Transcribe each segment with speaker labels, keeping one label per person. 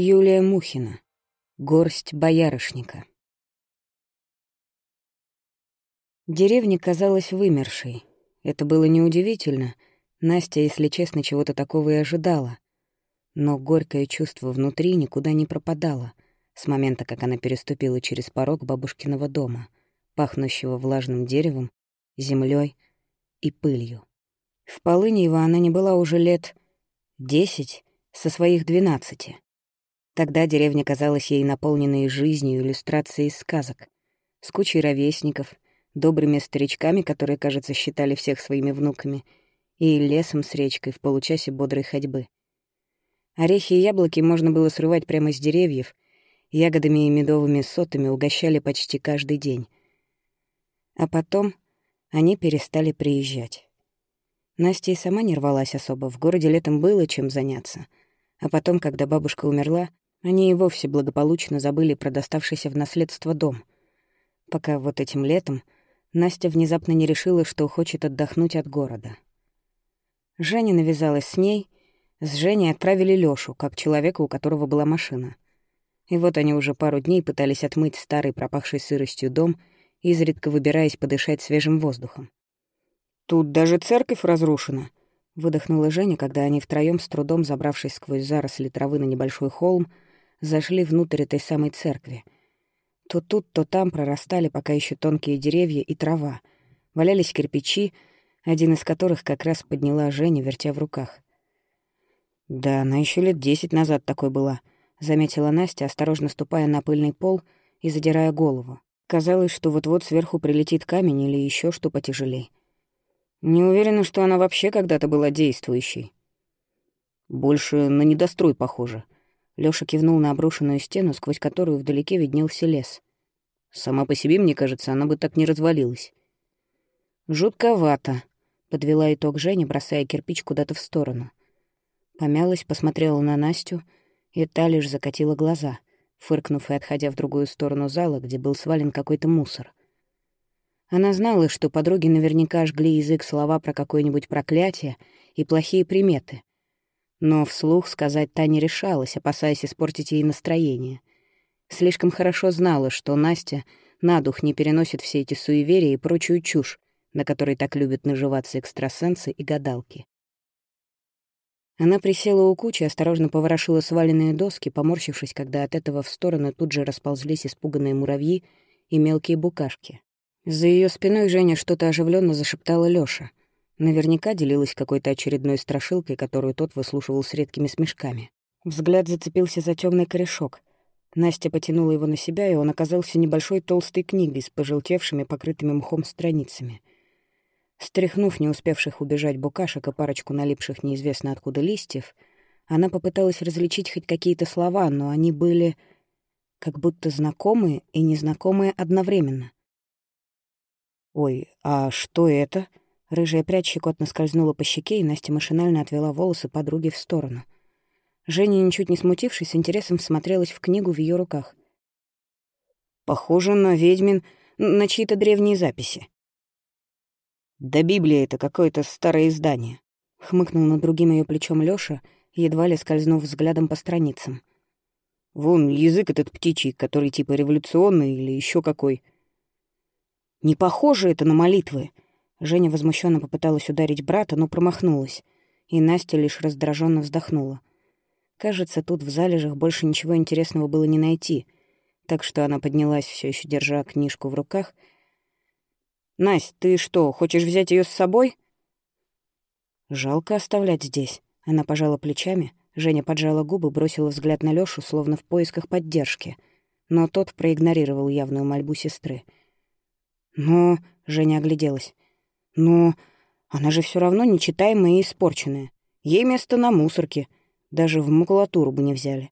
Speaker 1: Юлия Мухина. Горсть боярышника. Деревня казалась вымершей. Это было неудивительно. Настя, если честно, чего-то такого и ожидала. Но горькое чувство внутри никуда не пропадало с момента, как она переступила через порог бабушкиного дома, пахнущего влажным деревом, землей и пылью. В Полыньево она не была уже лет десять со своих двенадцати. Тогда деревня казалась ей наполненной жизнью иллюстрацией сказок, с кучей ровесников, добрыми старичками, которые, кажется, считали всех своими внуками, и лесом с речкой в получасе бодрой ходьбы. Орехи и яблоки можно было срывать прямо с деревьев, ягодами и медовыми сотами угощали почти каждый день. А потом они перестали приезжать. Настя и сама не рвалась особо, в городе летом было чем заняться. А потом, когда бабушка умерла, они и вовсе благополучно забыли про доставшийся в наследство дом. Пока вот этим летом Настя внезапно не решила, что хочет отдохнуть от города. Женя навязалась с ней, с Женей отправили Лёшу, как человека, у которого была машина. И вот они уже пару дней пытались отмыть старый пропахший сыростью дом, изредка выбираясь подышать свежим воздухом. «Тут даже церковь разрушена», — выдохнула Женя, когда они втроём, с трудом забравшись сквозь заросли травы на небольшой холм, зашли внутрь этой самой церкви. То тут, то там прорастали пока еще тонкие деревья и трава. Валялись кирпичи, один из которых как раз подняла Женя, вертя в руках. «Да, она еще лет десять назад такой была», — заметила Настя, осторожно ступая на пыльный пол и задирая голову. Казалось, что вот-вот сверху прилетит камень или еще что потяжелей. Не уверена, что она вообще когда-то была действующей. Больше на недострой похоже — Лёша кивнул на обрушенную стену, сквозь которую вдалеке виднелся лес. Сама по себе, мне кажется, она бы так не развалилась. «Жутковато», — подвела итог Женя, бросая кирпич куда-то в сторону. Помялась, посмотрела на Настю, и та лишь закатила глаза, фыркнув и отходя в другую сторону зала, где был свален какой-то мусор. Она знала, что подруги наверняка жгли язык слова про какое-нибудь проклятие и плохие приметы, но вслух сказать та не решалась, опасаясь испортить ей настроение. Слишком хорошо знала, что Настя на дух не переносит все эти суеверия и прочую чушь, на которой так любят наживаться экстрасенсы и гадалки. Она присела у кучи, осторожно поворошила сваленные доски, поморщившись, когда от этого в сторону тут же расползлись испуганные муравьи и мелкие букашки. За ее спиной Женя что-то оживленно зашептала Лёша. Наверняка делилась какой-то очередной страшилкой, которую тот выслушивал с редкими смешками. Взгляд зацепился за темный корешок. Настя потянула его на себя, и он оказался небольшой толстой книгой с пожелтевшими, покрытыми мхом страницами. Стряхнув не успевших убежать букашек и парочку налипших неизвестно откуда листьев, она попыталась различить хоть какие-то слова, но они были как будто знакомые и незнакомые одновременно. «Ой, а что это?» Рыжая прядь щекотно скользнула по щеке, и Настя машинально отвела волосы подруги в сторону. Женя, ничуть не смутившись, с интересом всмотрелась в книгу в ее руках. «Похоже на ведьмин, на чьи-то древние записи». «Да Библия это какое-то старое издание», — хмыкнул над другим ее плечом Лёша, едва ли скользнув взглядом по страницам. «Вон язык этот птичий, который типа революционный или еще какой». «Не похоже это на молитвы», Женя возмущенно попыталась ударить брата, но промахнулась, и Настя лишь раздраженно вздохнула. Кажется, тут в залежах больше ничего интересного было не найти, так что она поднялась, все еще держа книжку в руках. «Насть, ты что, хочешь взять ее с собой?» «Жалко оставлять здесь». Она пожала плечами, Женя поджала губы, бросила взгляд на Лёшу, словно в поисках поддержки, но тот проигнорировал явную мольбу сестры. «Но...» — Женя огляделась. Но она же все равно нечитаемая и испорченная. Ей место на мусорке. Даже в макулатуру бы не взяли.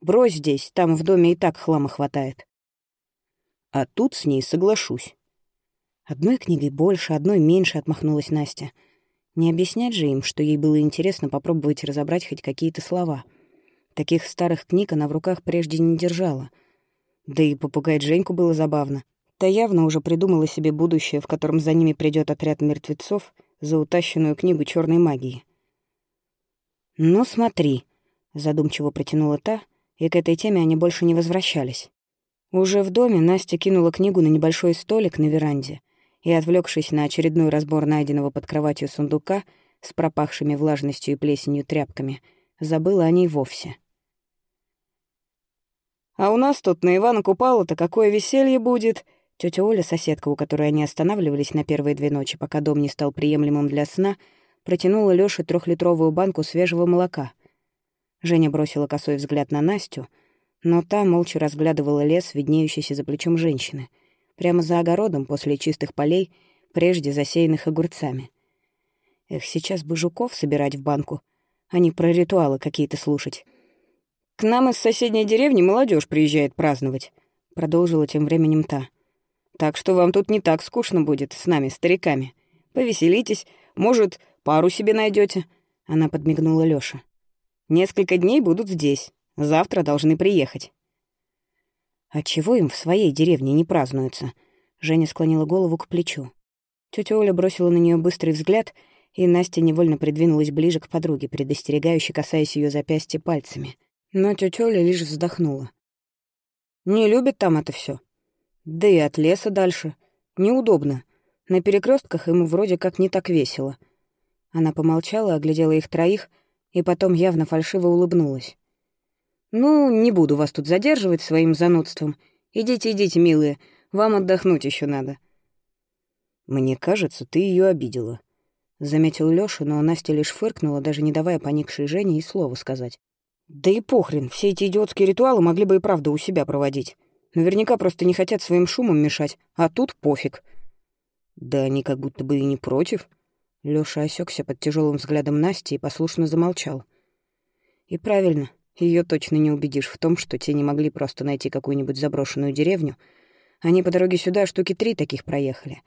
Speaker 1: Брось здесь, там в доме и так хлама хватает. А тут с ней соглашусь. Одной книгой больше, одной меньше отмахнулась Настя. Не объяснять же им, что ей было интересно попробовать разобрать хоть какие-то слова. Таких старых книг она в руках прежде не держала. Да и попугать Женьку было забавно. Та явно уже придумала себе будущее, в котором за ними придет отряд мертвецов за утащенную книгу черной магии. «Ну, смотри», — задумчиво протянула та и к этой теме они больше не возвращались. Уже в доме Настя кинула книгу на небольшой столик на веранде и, отвлекшись на очередной разбор найденного под кроватью сундука с пропахшими влажностью и плесенью тряпками, забыла о ней вовсе.
Speaker 2: «А у нас тут на Ивана Купала-то какое веселье будет!»
Speaker 1: Тетя Оля, соседка, у которой они останавливались на первые две ночи, пока дом не стал приемлемым для сна, протянула Лёше трехлитровую банку свежего молока. Женя бросила косой взгляд на Настю, но та молча разглядывала лес, виднеющийся за плечом женщины, прямо за огородом после чистых полей, прежде засеянных огурцами. Эх, сейчас бы жуков собирать в банку, а не про ритуалы какие-то слушать.
Speaker 2: «К нам из соседней деревни молодежь приезжает праздновать», — продолжила тем временем та. «Так что вам тут не так скучно будет с нами, стариками. Повеселитесь, может, пару себе найдете. Она подмигнула Лёше. «Несколько дней будут здесь. Завтра должны приехать».
Speaker 1: «А чего им в своей деревне не празднуется?» Женя склонила голову к плечу. Тётя Оля бросила на неё быстрый взгляд, и Настя невольно придвинулась ближе к подруге, предостерегающе касаясь её запястья пальцами. Но тётя Оля лишь вздохнула.
Speaker 2: «Не любит там это всё. Да и от леса дальше. Неудобно. На перекрестках ему вроде как не так весело».
Speaker 1: Она помолчала, оглядела их троих и потом явно фальшиво улыбнулась.
Speaker 2: «Ну, не буду вас тут задерживать своим занудством. Идите, идите, милые, вам отдохнуть еще надо».
Speaker 1: «Мне кажется, ты ее обидела», — заметил Лёша, но Настя лишь фыркнула, даже не давая поникшей Жене и слова сказать.
Speaker 2: «Да и похрен, все эти идиотские ритуалы могли бы и правда у себя проводить. Наверняка просто не хотят своим шумом мешать, а тут пофиг».
Speaker 1: «Да они как будто бы и не против», Лёша осекся под тяжелым взглядом Насти и послушно замолчал. И правильно, ее точно не убедишь в том, что те не могли просто найти какую-нибудь заброшенную деревню. Они по дороге сюда штуки три таких проехали.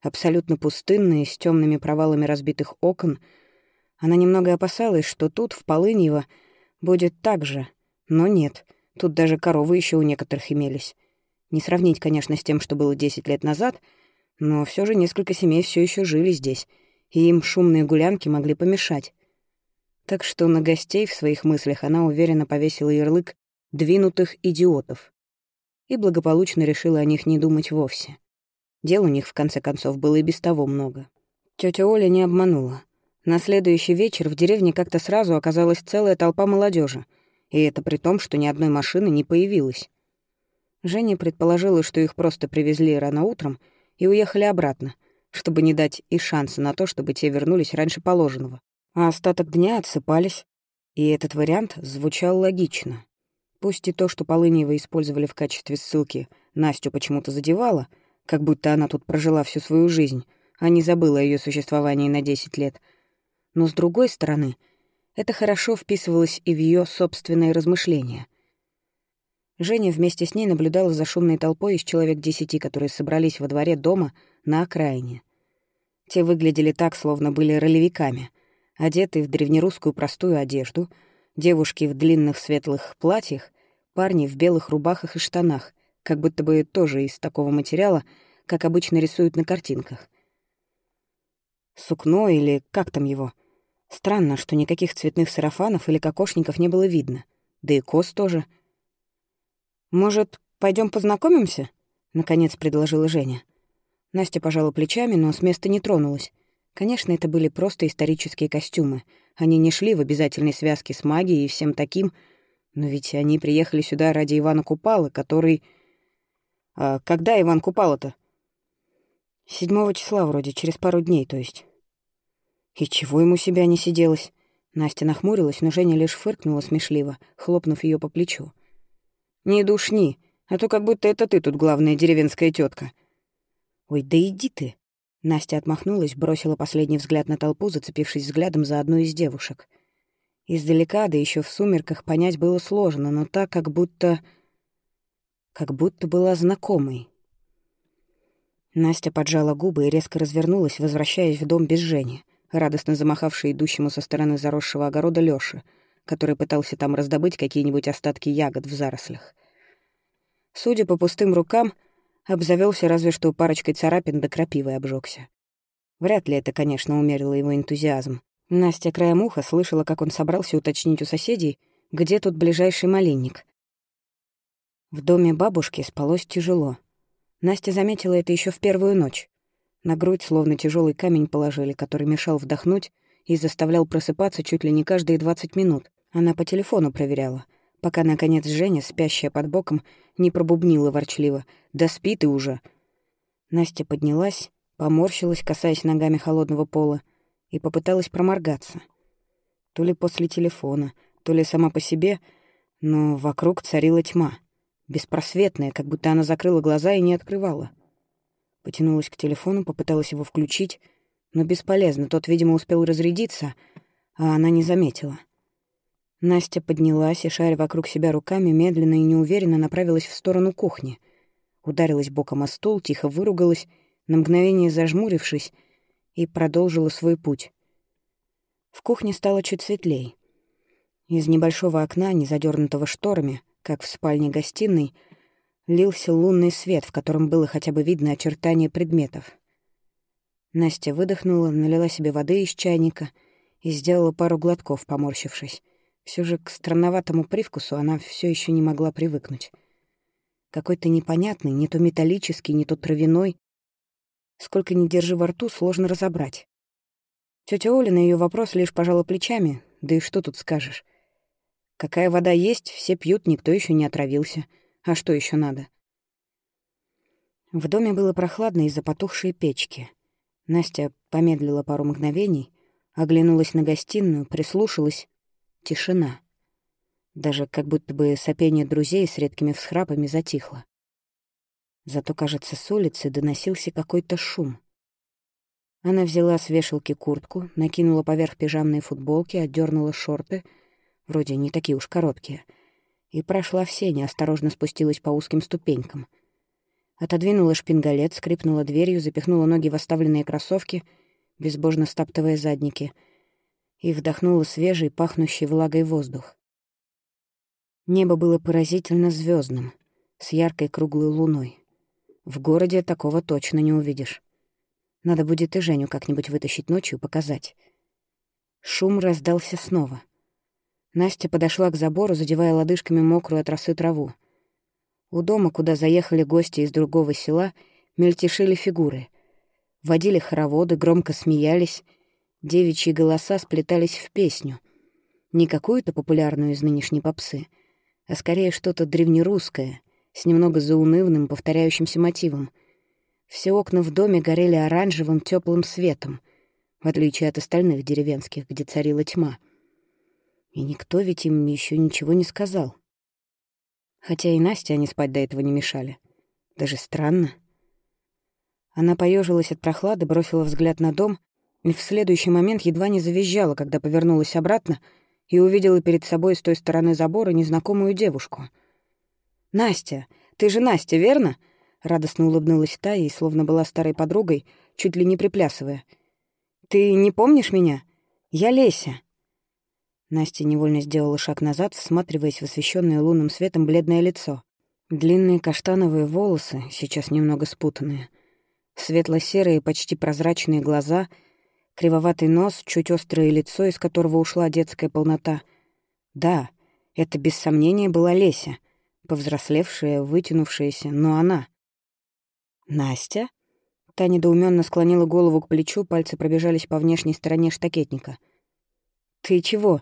Speaker 1: Абсолютно пустынные, с темными провалами разбитых окон. Она немного опасалась, что тут, в Полыньево, будет так же. Но нет, тут даже коровы еще у некоторых имелись. Не сравнить, конечно, с тем, что было десять лет назад, но все же несколько семей все еще жили здесь — и им шумные гулянки могли помешать. Так что на гостей в своих мыслях она уверенно повесила ярлык «двинутых идиотов» и благополучно решила о них не думать вовсе. Дел у них, в конце концов, было и без того много. Тётя Оля не обманула. На следующий вечер в деревне как-то сразу оказалась целая толпа молодежи, и это при том, что ни одной машины не появилось. Женя предположила, что их просто привезли рано утром и уехали обратно, чтобы не дать и шанса на то, чтобы те вернулись раньше положенного. А остаток дня отсыпались. И этот вариант звучал логично. Пусть и то, что Полыньева использовали в качестве ссылки, Настю почему-то задевало, как будто она тут прожила всю свою жизнь, а не забыла о её существовании на 10 лет. Но, с другой стороны, это хорошо вписывалось и в ее собственные размышления. Женя вместе с ней наблюдала за шумной толпой из человек десяти, которые собрались во дворе дома на окраине. Те выглядели так, словно были ролевиками, одетые в древнерусскую простую одежду, девушки в длинных светлых платьях, парни в белых рубахах и штанах, как будто бы тоже из такого материала, как обычно рисуют на картинках. Сукно или как там его? Странно, что никаких цветных сарафанов или кокошников не было видно. Да и кос тоже — «Может, пойдем познакомимся?» — наконец предложила Женя. Настя пожала плечами, но с места не тронулась. Конечно, это были просто исторические костюмы. Они не шли в обязательной связке с магией и всем таким, но ведь они приехали сюда ради Ивана Купала, который... А когда Иван Купала-то? Седьмого числа вроде, через пару дней, то есть. И чего ему себя не сиделось? Настя нахмурилась, но Женя лишь фыркнула смешливо, хлопнув ее по плечу. «Не душни, а то как будто это ты тут главная деревенская тетка. «Ой, да иди ты!» Настя отмахнулась, бросила последний взгляд на толпу, зацепившись взглядом за одну из девушек. Издалека, да еще в сумерках, понять было сложно, но так, как будто... как будто была знакомой. Настя поджала губы и резко развернулась, возвращаясь в дом без Жени, радостно замахавшей идущему со стороны заросшего огорода Лёши — который пытался там раздобыть какие-нибудь остатки ягод в зарослях. Судя по пустым рукам, обзавелся разве что парочкой царапин да крапивой обжегся. Вряд ли это, конечно, умерило его энтузиазм. Настя краем уха слышала, как он собрался уточнить у соседей, где тут ближайший малинник, В доме бабушки спалось тяжело. Настя заметила это еще в первую ночь. На грудь словно тяжелый камень положили, который мешал вдохнуть и заставлял просыпаться чуть ли не каждые 20 минут. Она по телефону проверяла, пока, наконец, Женя, спящая под боком, не пробубнила ворчливо. «Да спи ты уже!» Настя поднялась, поморщилась, касаясь ногами холодного пола, и попыталась проморгаться. То ли после телефона, то ли сама по себе, но вокруг царила тьма беспросветная, как будто она закрыла глаза и не открывала. Потянулась к телефону, попыталась его включить, но бесполезно, тот, видимо, успел разрядиться, а она не заметила. Настя поднялась и, шаря вокруг себя руками, медленно и неуверенно направилась в сторону кухни. Ударилась боком о стол, тихо выругалась, на мгновение зажмурившись, и продолжила свой путь. В кухне стало чуть светлей. Из небольшого окна, не задернутого шторами, как в спальне-гостиной, лился лунный свет, в котором было хотя бы видно очертания предметов. Настя выдохнула, налила себе воды из чайника и сделала пару глотков, поморщившись. Все же к странноватому привкусу она все еще не могла привыкнуть. Какой-то непонятный, не то металлический, не то травяной. Сколько ни держи во рту, сложно разобрать. Тетя Оля на ее вопрос лишь пожала плечами, да и что тут скажешь. Какая вода есть, все пьют, никто еще не отравился. А что еще надо? В доме было прохладно из-за потухшей печки. Настя помедлила пару мгновений, оглянулась на гостиную, прислушалась. Тишина. Даже как будто бы сопение друзей с редкими всхрапами затихло. Зато, кажется, с улицы доносился какой-то шум. Она взяла с вешалки куртку, накинула поверх пижамные футболки, отдернула шорты — вроде не такие уж короткие, и прошла в сене, осторожно спустилась по узким ступенькам. Отодвинула шпингалет, скрипнула дверью, запихнула ноги в оставленные кроссовки, безбожно стаптывая задники, и вдохнула свежий, пахнущий влагой воздух. Небо было поразительно звездным, с яркой круглой луной. В городе такого точно не увидишь. Надо будет и Женю как-нибудь вытащить ночью, показать. Шум раздался снова — Настя подошла к забору, задевая лодыжками мокрую от росы траву. У дома, куда заехали гости из другого села, мельтешили фигуры. Водили хороводы, громко смеялись. Девичьи голоса сплетались в песню. Не какую-то популярную из нынешней попсы, а скорее что-то древнерусское, с немного заунывным, повторяющимся мотивом. Все окна в доме горели оранжевым теплым светом, в отличие от остальных деревенских, где царила тьма — и никто ведь им еще ничего не сказал. Хотя и Настя они спать до этого не мешали. Даже странно. Она поежилась от прохлады, бросила взгляд на дом и в следующий момент едва не завизжала, когда повернулась обратно и увидела перед собой с той стороны забора незнакомую девушку. «Настя! Ты же Настя, верно?» Радостно улыбнулась та и, словно была старой подругой, чуть ли не приплясывая. «Ты не помнишь меня? Я Леся». Настя невольно сделала шаг назад, всматриваясь в освещенное лунным светом бледное лицо. Длинные каштановые волосы, сейчас немного спутанные. Светло-серые, почти прозрачные глаза, кривоватый нос, чуть острое лицо, из которого ушла детская полнота. Да, это без сомнения была Леся, повзрослевшая, вытянувшаяся, но она. «Настя?» Та недоуменно склонила голову к плечу, пальцы пробежались по внешней стороне штакетника. «Ты чего?»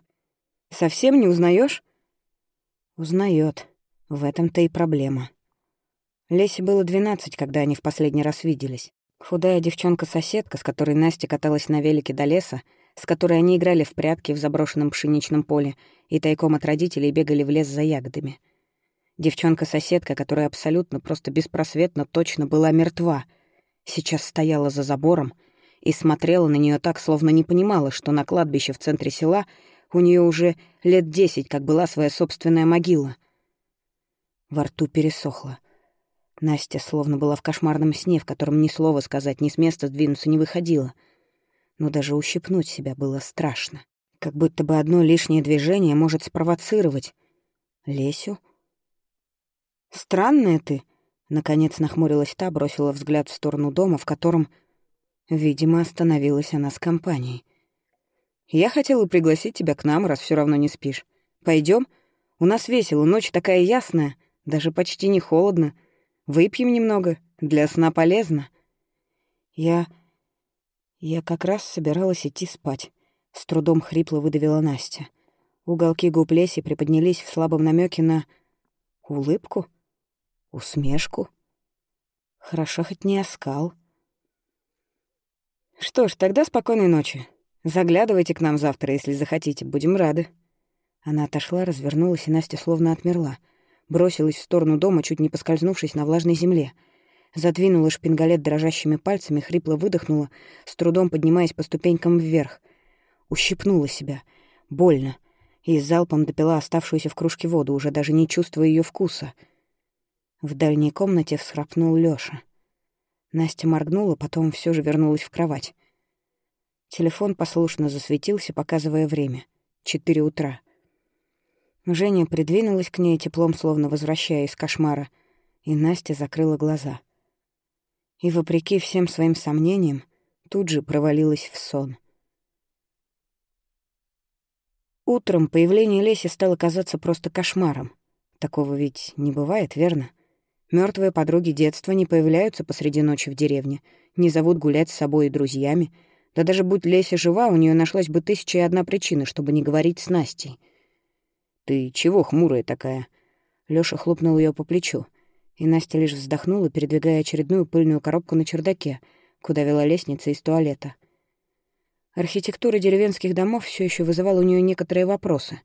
Speaker 1: Совсем не узнаешь? Узнает. В этом-то и проблема. Лесе было двенадцать, когда они в последний раз виделись. Худая девчонка-соседка, с которой Настя каталась на велике до леса, с которой они играли в прятки в заброшенном пшеничном поле и тайком от родителей бегали в лес за ягодами. Девчонка-соседка, которая абсолютно, просто беспросветно точно была мертва, сейчас стояла за забором и смотрела на нее так, словно не понимала, что на кладбище в центре села — у нее уже лет десять, как была своя собственная могила. Во рту пересохло. Настя словно была в кошмарном сне, в котором ни слова сказать, ни с места сдвинуться не выходила. Но даже ущипнуть себя было страшно. Как будто бы одно лишнее движение может спровоцировать. Лесю? «Странная ты», — наконец нахмурилась та, бросила взгляд в сторону дома, в котором, видимо, остановилась она с компанией. Я хотела пригласить тебя к нам, раз все равно не спишь. Пойдем? У нас весело, ночь такая ясная.
Speaker 2: Даже почти не холодно. Выпьем немного, для сна полезно. Я... Я как раз собиралась идти спать. С трудом хрипло выдавила Настя. Уголки губ Леси приподнялись в слабом намеке на... улыбку? Усмешку? Хорошо хоть не оскал. Что ж, тогда спокойной ночи. Заглядывайте к нам завтра, если захотите, будем рады. Она отошла, развернулась, и Настя словно отмерла. Бросилась в сторону дома, чуть не поскользнувшись на влажной земле. Задвинула шпингалет дрожащими пальцами, хрипло выдохнула, с трудом поднимаясь по ступенькам вверх. Ущипнула себя. Больно. И залпом допила оставшуюся в кружке воду, уже даже не чувствуя ее вкуса. В дальней комнате всхрапнул Лёша. Настя моргнула, потом все же вернулась в кровать. Телефон послушно засветился, показывая время. Четыре утра. Женя придвинулась к ней теплом, словно возвращая из кошмара, и Настя закрыла глаза. И, вопреки всем своим сомнениям, тут же провалилась в сон. Утром появление Леси стало казаться просто кошмаром. Такого ведь не бывает, верно? Мертвые подруги детства не появляются посреди ночи в деревне, не зовут гулять с собой и друзьями — да даже будь Леся жива, у нее нашлась бы тысяча и одна причина, чтобы не говорить с Настей. «Ты чего хмурая такая?» Лёша хлопнул ее по плечу, и Настя лишь вздохнула, передвигая очередную пыльную коробку на чердаке, куда вела лестница из туалета. Архитектура деревенских домов все еще вызывала у нее некоторые вопросы,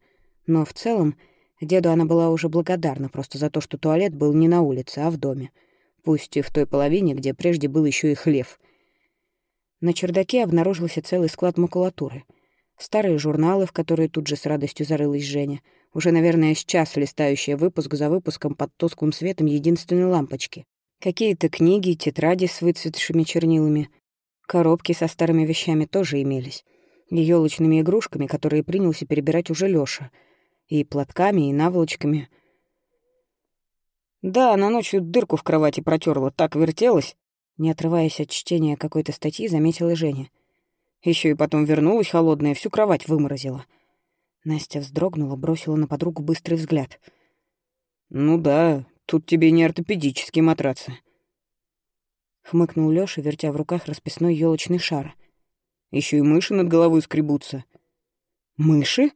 Speaker 2: но в целом деду она была уже благодарна просто за то, что туалет был не на улице, а в доме, пусть и в той половине, где прежде был еще и хлев — на чердаке обнаружился целый склад макулатуры. Старые журналы, в которые тут же с радостью зарылась Женя, уже, наверное, сейчас листающая выпуск за выпуском под тусклым светом единственной лампочки. Какие-то книги, тетради с выцветшими чернилами. Коробки со старыми вещами тоже имелись. И ёлочными игрушками, которые принялся перебирать уже Лёша. И платками, и наволочками. Да, она ночью дырку в кровати протерла, так вертелась, не отрываясь от чтения какой-то статьи, заметила Женя. Еще и потом вернулась холодная, всю кровать выморозила. Настя вздрогнула, бросила на подругу быстрый взгляд. «Ну да, тут тебе не ортопедические матрацы». Хмыкнул Лёша, вертя в руках расписной елочный шар. Еще и мыши над головой скребутся. «Мыши?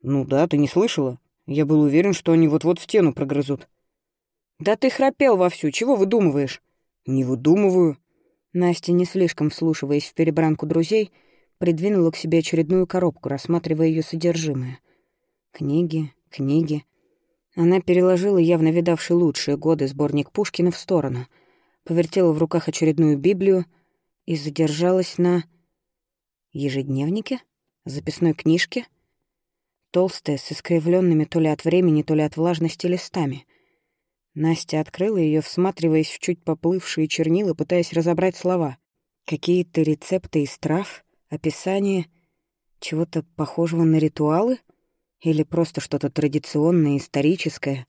Speaker 2: Ну да, ты не слышала? Я был уверен, что они вот-вот стену прогрызут». «Да ты храпел вовсю, чего выдумываешь?» «Не выдумываю». Настя, не слишком вслушиваясь в перебранку друзей, придвинула к себе очередную коробку, рассматривая ее содержимое. Книги, книги. Она переложила явно видавший лучшие годы сборник Пушкина в сторону, повертела в руках очередную Библию и задержалась на... ежедневнике? Записной книжке? Толстая, с искривленными то ли от времени, то ли от влажности листами — Настя открыла ее, всматриваясь в чуть поплывшие чернила, пытаясь разобрать слова. Какие-то рецепты из трав, описание чего-то похожего на ритуалы или просто что-то традиционное, историческое.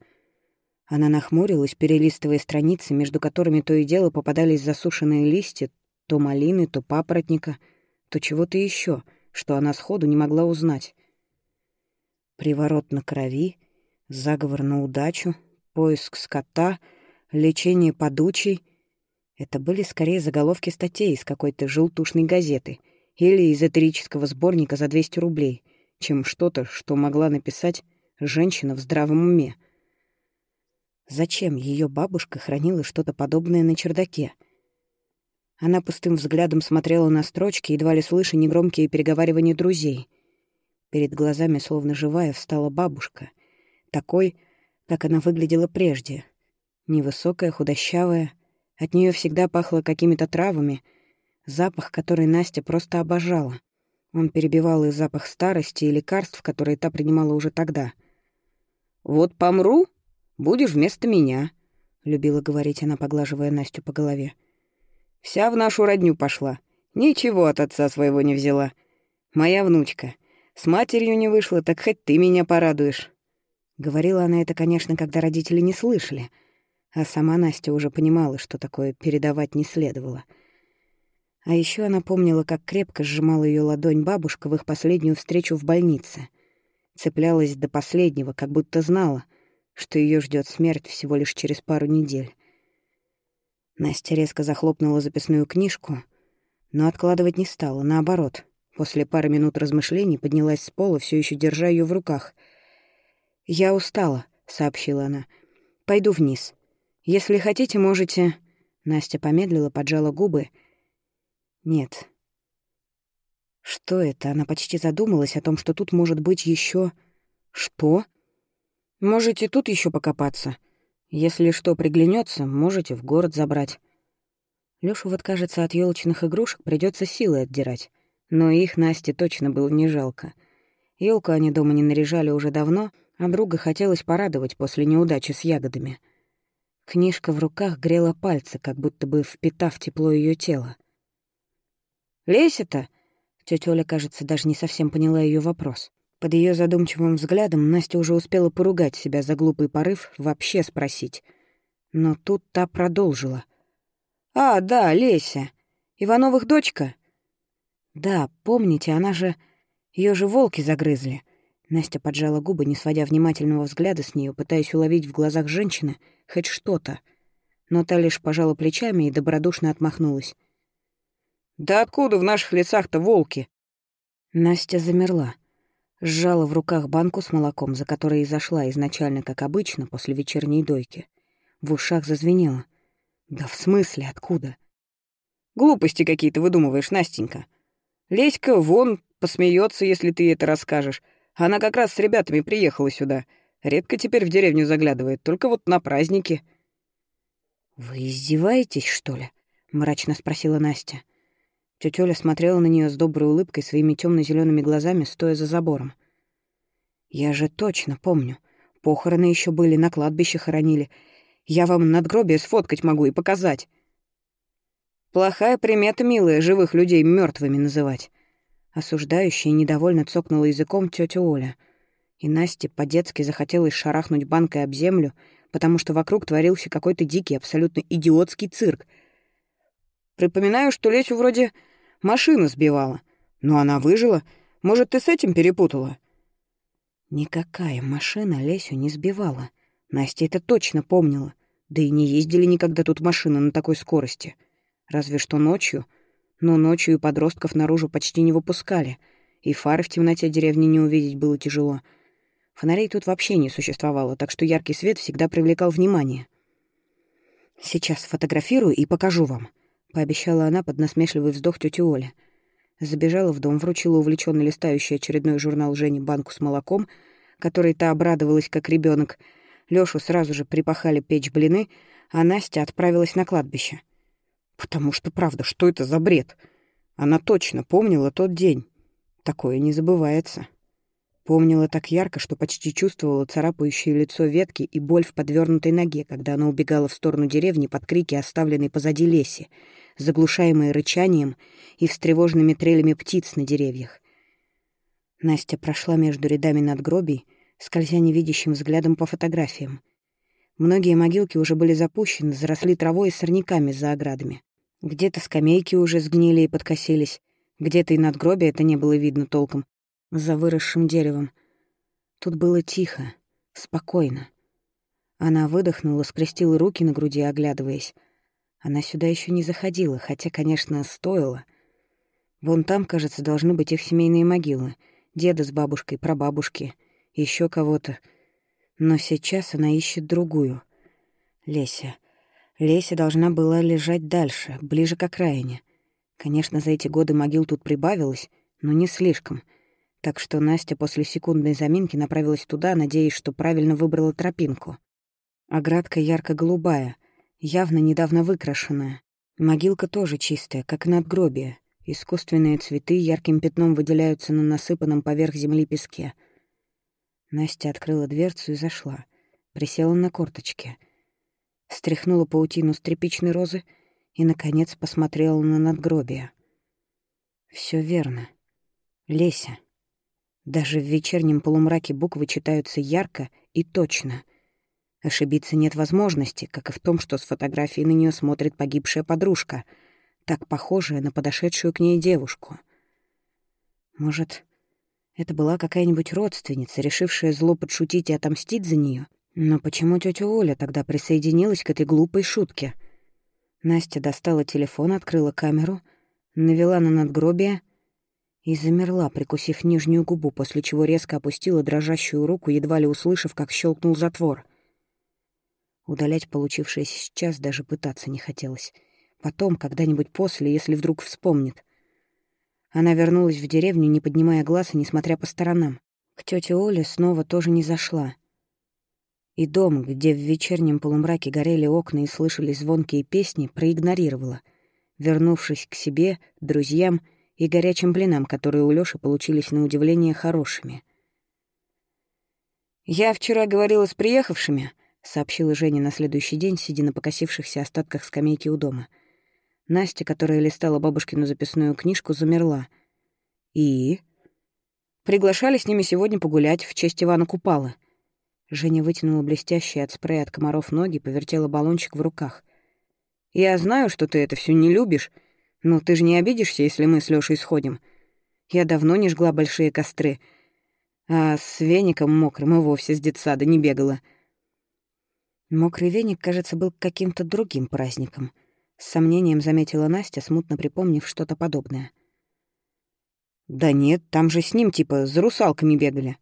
Speaker 2: Она нахмурилась, перелистывая страницы, между которыми то и дело попадались засушенные листья, то малины, то папоротника, то чего-то еще, что она сходу не могла узнать. Приворот на крови, заговор на удачу, поиск скота, лечение подучей. Это были скорее заголовки статей из какой-то желтушной газеты или эзотерического сборника за 200 рублей, чем что-то, что могла написать женщина в здравом уме. Зачем ее бабушка хранила что-то подобное на чердаке? Она пустым взглядом смотрела на строчки, едва ли слыша негромкие переговаривания друзей. Перед глазами, словно живая, встала бабушка. Такой, как она выглядела прежде. Невысокая, худощавая. От нее всегда пахло какими-то травами. Запах, который Настя просто обожала. Он перебивал и запах старости, и лекарств, которые та принимала уже тогда. «Вот помру, будешь вместо меня», — любила говорить она, поглаживая Настю по голове. «Вся в нашу родню пошла. Ничего от отца своего не взяла. Моя внучка. С матерью не вышла, так хоть ты меня порадуешь». Говорила она это, конечно, когда родители не слышали, а сама Настя уже понимала, что такое передавать не следовало. А еще она помнила, как крепко сжимала ее ладонь бабушка в их последнюю встречу в больнице. Цеплялась до последнего, как будто знала.
Speaker 1: что ее ждет смерть всего лишь через пару недель. Настя резко захлопнула записную книжку, но откладывать не стала, наоборот. После пары минут размышлений поднялась с пола, все еще держа ее в руках. «Я устала», — сообщила она. «Пойду вниз. Если хотите, можете...» Настя помедлила, поджала губы. «Нет». Что это? Она почти задумалась о том, что тут может быть еще. «Что?» «Можете тут еще покопаться. Если что приглянется, можете в город забрать». Лёшу вот, кажется, от елочных игрушек придется силой отдирать. Но их Насте точно было не жалко. Елку они дома не наряжали уже давно, а друга хотелось порадовать после неудачи с ягодами — Книжка в руках грела пальцы, как будто бы впитав тепло ее тела. «Леся-то?» Тетя Оля, кажется, даже не совсем поняла ее вопрос. Под ее задумчивым взглядом Настя уже успела поругать себя за глупый порыв вообще спросить. Но тут та продолжила. «А, да, Леся. Ивановых дочка?» «Да, помните, она же... Ее же волки загрызли». Настя поджала губы, не сводя внимательного взгляда с нее, пытаясь уловить в глазах женщины — хоть что-то. Но та лишь пожала плечами и добродушно отмахнулась. «Да откуда в наших лицах-то волки?» Настя замерла. Сжала в руках банку с молоком, за которой и зашла изначально, как обычно, после вечерней дойки. В ушах зазвенело. «Да в смысле, откуда?» «Глупости какие-то выдумываешь, Настенька. Леська вон посмеется, если ты это расскажешь. Она как раз с ребятами приехала сюда. Редко теперь в деревню заглядывает, только вот на праздники». «Вы издеваетесь, что ли?» — мрачно спросила Настя. Тетя смотрела на нее с доброй улыбкой своими темно зелеными глазами, стоя за забором. «Я же точно помню. Похороны еще были, на кладбище хоронили. Я вам надгробие сфоткать могу и показать». «Плохая примета, милая, живых людей мертвыми называть». Осуждающая недовольно цокнула языком тетя Оля — и Насте по-детски захотелось шарахнуть банкой об землю, потому что вокруг творился какой-то дикий, абсолютно идиотский цирк. Припоминаю, что Лесю вроде машина сбивала. Но она выжила. Может, ты с этим перепутала? Никакая машина Лесю не сбивала. Настя это точно помнила. Да и не ездили никогда тут машины на такой скорости. Разве что ночью. Но ночью подростков наружу почти не выпускали. И фары в темноте деревни не увидеть было тяжело — Фонарей тут вообще не существовало, так что яркий свет всегда привлекал внимание. «Сейчас фотографирую и покажу вам», — пообещала она под насмешливый вздох тети Оли. Забежала в дом, вручила увлеченно листающий очередной журнал Жени банку с молоком, которой та обрадовалась, как ребенок. Лёшу сразу же припахали печь блины, а Настя отправилась на кладбище. Потому что, правда, что это за бред? Она точно помнила тот день. Такое не забывается. Помнила так ярко, что почти чувствовала царапающее лицо ветки и боль в подвернутой ноге, когда она убегала в сторону деревни под крики, оставленной позади леси, заглушаемые рычанием и встревоженными трелями птиц на деревьях. Настя прошла между рядами надгробий, скользя невидящим взглядом по фотографиям. Многие могилки уже были запущены, заросли травой и сорняками за оградами. Где-то скамейки уже сгнили и подкосились, где-то и надгробия это не было видно толком, за выросшим деревом. Тут было тихо, спокойно. Она выдохнула, скрестила руки на груди, оглядываясь. Она сюда еще не заходила, хотя, конечно, стоило. Вон там, кажется, должны быть их семейные могилы. Деда с бабушкой, прабабушки, еще кого-то. Но сейчас она ищет другую. Леся. Леся должна была лежать дальше, ближе к окраине. Конечно, за эти годы могил тут прибавилось, но не слишком — так что Настя после секундной заминки направилась туда, надеясь, что правильно выбрала тропинку. Оградка ярко-голубая, явно недавно выкрашенная. Могилка тоже чистая, как надгробие. Искусственные цветы ярким пятном выделяются на насыпанном поверх земли песке. Настя открыла дверцу и зашла. Присела на корточки. Стряхнула паутину с тряпичной розы и, наконец, посмотрела на надгробие. Все верно. Леся. Даже в вечернем полумраке буквы читаются ярко и точно. Ошибиться нет возможности, как и в том, что с фотографией на нее смотрит погибшая подружка, так похожая на подошедшую к ней девушку. Может, это была какая-нибудь родственница, решившая зло подшутить и отомстить за нее? Но почему тетя Оля тогда присоединилась к этой глупой шутке? Настя достала телефон, открыла камеру, навела на надгробие и замерла, прикусив нижнюю губу, после чего резко опустила дрожащую руку, едва ли услышав, как щелкнул затвор. Удалять получившееся сейчас даже пытаться не хотелось. Потом, когда-нибудь после, если вдруг вспомнит. Она вернулась в деревню, не поднимая глаз и несмотря по сторонам. К тете Оле снова тоже не зашла. И дом, где в вечернем полумраке горели окна и слышались звонкие песни, проигнорировала, вернувшись к себе, друзьям и горячим блинам, которые у Лёши получились на удивление хорошими. «Я вчера говорила с приехавшими», — сообщила Женя на следующий день, сидя на покосившихся остатках скамейки у дома — Настя, которая листала бабушкину записную книжку, замерла. «И?» «Приглашали с ними сегодня погулять в честь Ивана Купала». Женя вытянула блестящие от спрея от комаров ноги, повертела баллончик в руках. «Я знаю, что ты это все не любишь, но ты же не обидишься, если мы с Лёшей сходим. Я давно не жгла большие костры, а с веником мокрым и вовсе с детсада не бегала». Мокрый веник, кажется, был каким-то другим праздником — с сомнением заметила Настя, смутно припомнив что-то подобное. «Да нет, там же с ним типа за русалками бегали».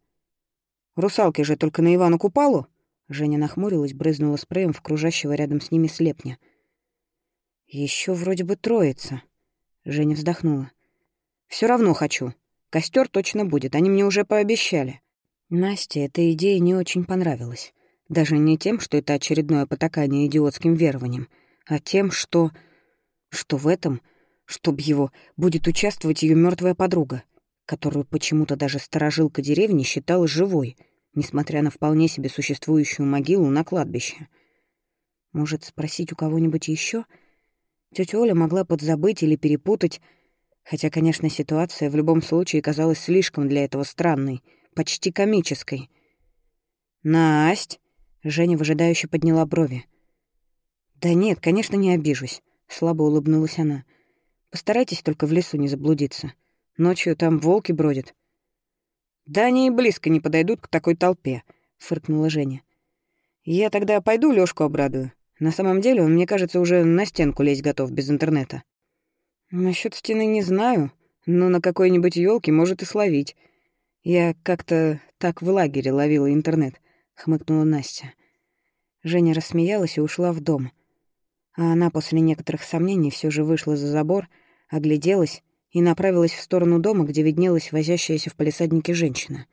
Speaker 1: «Русалки же только на Ивана Купалу?» Женя нахмурилась, брызнула спреем в кружащего рядом с ними слепня. Еще вроде бы троица». Женя вздохнула. Все равно хочу. Костер точно будет, они мне уже пообещали». Насте эта идея не очень понравилась. Даже не тем, что это очередное потакание идиотским верованием — а тем, что... что в этом, чтоб его, будет участвовать ее мертвая подруга, которую почему-то даже сторожилка деревни считала живой, несмотря на вполне себе существующую могилу на кладбище. Может, спросить у кого-нибудь еще? Тетя Оля могла подзабыть или перепутать, хотя, конечно, ситуация в любом случае казалась слишком для этого странной, почти комической. «Насть!» — Женя выжидающе подняла брови. «Да нет, конечно, не обижусь», — слабо улыбнулась она. «Постарайтесь только в лесу не заблудиться. Ночью там волки бродят». «Да они и близко не подойдут к такой толпе», — фыркнула Женя. «Я тогда пойду Лёшку обрадую. На самом деле он, мне кажется, уже на стенку лезть готов без интернета». «Насчёт стены не знаю, но на какой-нибудь ёлке может и словить. Я как-то так в лагере ловила интернет», — хмыкнула Настя. Женя рассмеялась и ушла в дом — а она после некоторых сомнений все же вышла за забор, огляделась и направилась в сторону дома, где виднелась возящаяся в палисаднике женщина.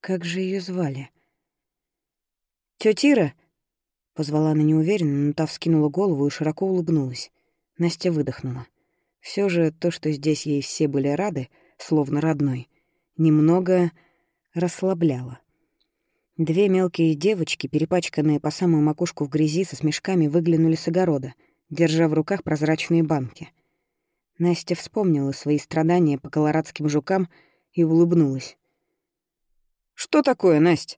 Speaker 1: Как же ее звали? «Тётя позвала она неуверенно, но та вскинула голову и широко улыбнулась. Настя выдохнула. Все же то, что здесь ей все были рады, словно родной, немного расслабляло. Две мелкие девочки, перепачканные по самую макушку в грязи, со смешками выглянули с огорода, держа в руках прозрачные банки. Настя вспомнила свои страдания по колорадским жукам и улыбнулась. «Что такое, Настя?»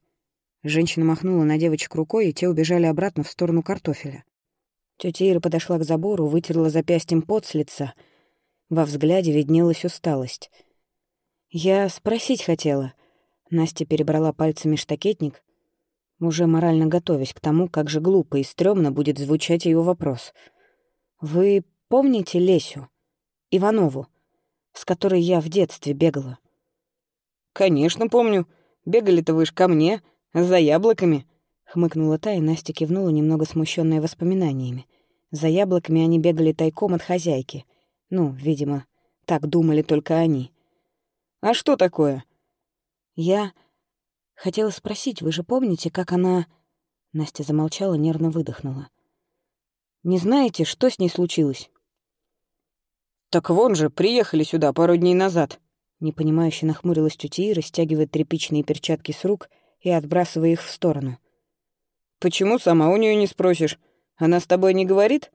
Speaker 1: Женщина махнула на девочек рукой, и те убежали обратно в сторону картофеля. Тётя Ира подошла к забору, вытерла запястьем пот с лица. Во взгляде виднелась усталость. «Я спросить хотела», Настя перебрала пальцами штакетник, уже морально готовясь к тому, как же глупо и стрёмно будет звучать ее вопрос. «Вы помните Лесю? Иванову, с которой я в детстве бегала?»
Speaker 2: «Конечно помню. Бегали-то вы ж ко мне, за яблоками», —
Speaker 1: хмыкнула та, и Настя кивнула, немного смущенная воспоминаниями. За яблоками они бегали тайком от хозяйки. Ну, видимо, так думали только они.
Speaker 2: «А что такое?»
Speaker 1: Я хотела спросить, вы же помните, как она...» Настя замолчала, нервно выдохнула. «Не знаете, что с ней случилось?»
Speaker 2: «Так вон же, приехали сюда пару дней назад»,
Speaker 1: непонимающе нахмурилась тетя Ира, стягивая тряпичные перчатки с рук и отбрасывая их в сторону.
Speaker 2: «Почему сама у нее не спросишь? Она с тобой не говорит?»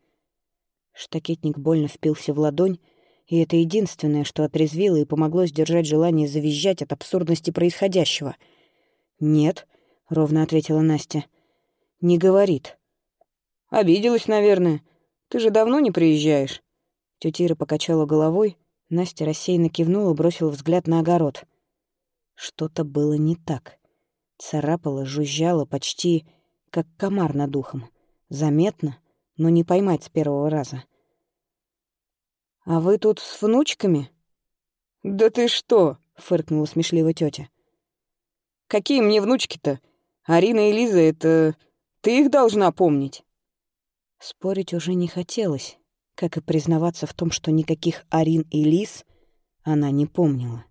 Speaker 1: Штакетник больно впился в ладонь, и это единственное, что отрезвило и помогло сдержать желание завизжать от абсурдности происходящего. «Нет», — ровно ответила Настя. «Не говорит».
Speaker 2: «Обиделась, наверное. Ты же давно не приезжаешь».
Speaker 1: Тётя Ира покачала головой, Настя рассеянно кивнула, бросила взгляд на огород. Что-то было не так. Царапала, жужжала почти, как комар над духом. Заметно, но не поймать с первого раза. «А вы тут с внучками?»
Speaker 2: «Да ты что?»
Speaker 1: — фыркнула смешливо тетя.
Speaker 2: «Какие мне внучки-то? Арина и Лиза — это... Ты их должна помнить».
Speaker 1: Спорить уже не хотелось, как и признаваться в том, что никаких Арин и Лиз она не помнила.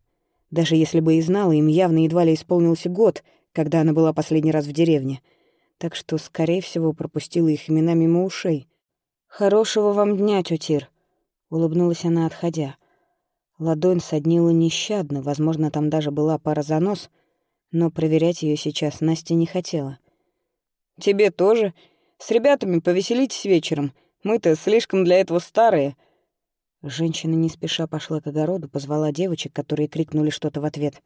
Speaker 1: Даже если бы и знала, им явно едва ли исполнился год, когда она была последний раз в деревне. Так что, скорее всего, пропустила их имена мимо ушей. «Хорошего вам дня, тетир!» — улыбнулась она, отходя. Ладонь соднила нещадно, возможно, там даже была пара занос, но проверять ее сейчас Настя не хотела.
Speaker 2: «Тебе тоже? С ребятами повеселитесь вечером. Мы-то слишком для этого старые».
Speaker 1: Женщина не спеша пошла к огороду, позвала девочек, которые крикнули что-то в ответ.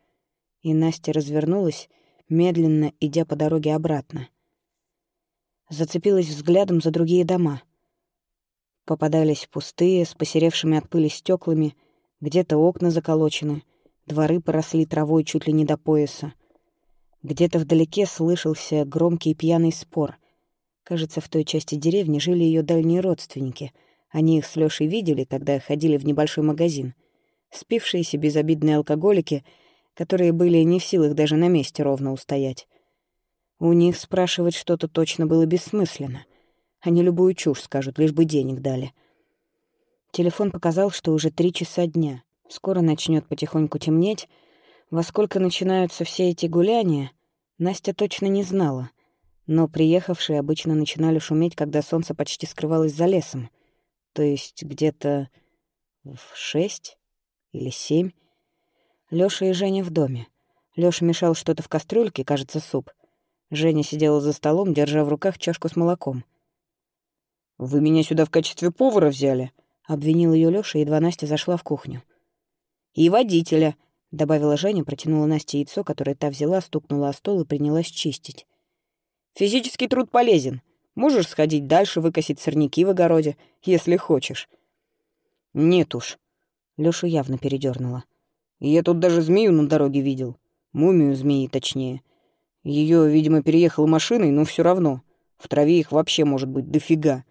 Speaker 1: И Настя развернулась, медленно идя по дороге обратно. Зацепилась взглядом за другие дома. Попадались пустые, с посеревшими от пыли стеклами, где-то окна заколочены, дворы поросли травой чуть ли не до пояса. Где-то вдалеке слышался громкий пьяный спор. Кажется, в той части деревни жили ее дальние родственники. Они их с Лёшей видели, когда ходили в небольшой магазин. Спившиеся безобидные алкоголики, которые были не в силах даже на месте ровно устоять. У них спрашивать что-то точно было бессмысленно. Они любую чушь скажут, лишь бы денег дали. Телефон показал, что уже три часа дня. Скоро начнет потихоньку темнеть, во сколько начинаются все эти гуляния, Настя точно не знала, но приехавшие обычно начинали шуметь, когда солнце почти скрывалось за лесом, то есть где-то в шесть или семь. Лёша и Женя в доме. Лёша мешал что-то в кастрюльке, кажется, суп. Женя сидела за столом, держа в руках чашку с молоком.
Speaker 2: «Вы меня сюда в качестве повара взяли?»
Speaker 1: — обвинил её Лёша, едва Настя зашла в кухню.
Speaker 2: «И водителя», —
Speaker 1: добавила Женя, протянула Насте яйцо, которое та взяла, стукнула о стол и принялась чистить.
Speaker 2: «Физический труд полезен. Можешь сходить дальше, выкосить сорняки в огороде, если хочешь».
Speaker 1: «Нет уж». Лёшу явно передёрнула.
Speaker 2: «Я тут даже змею на дороге видел. Мумию змеи, точнее. Ее, видимо, переехала машиной, но все равно. В траве их вообще может быть дофига».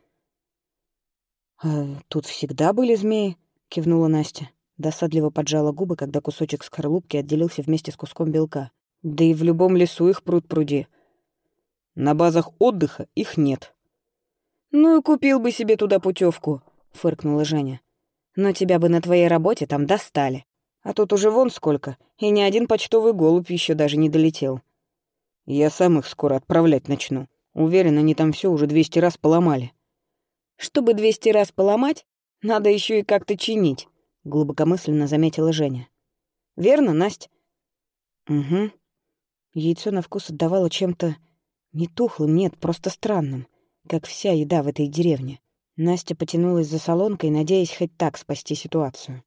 Speaker 1: «А тут всегда были змеи?» — кивнула Настя. Досадливо поджала губы, когда кусочек скорлупки отделился вместе с куском белка.
Speaker 2: Да и в любом лесу их пруд пруди. На базах отдыха их нет.
Speaker 1: «Ну и купил бы себе туда путевку, фыркнула Женя. «Но тебя бы на твоей работе там достали. А тут уже вон сколько, и ни один почтовый голубь еще даже не долетел».
Speaker 2: «Я сам их скоро отправлять начну. Уверен, они там все уже двести раз поломали».
Speaker 1: «Чтобы двести раз поломать, надо еще и как-то чинить глубокомысленно заметила Женя. «Верно, Насть?» «Угу». Яйцо на вкус отдавало чем-то не тухлым, нет, просто странным, как вся еда в этой деревне. Настя потянулась за солонкой, надеясь хоть так спасти ситуацию.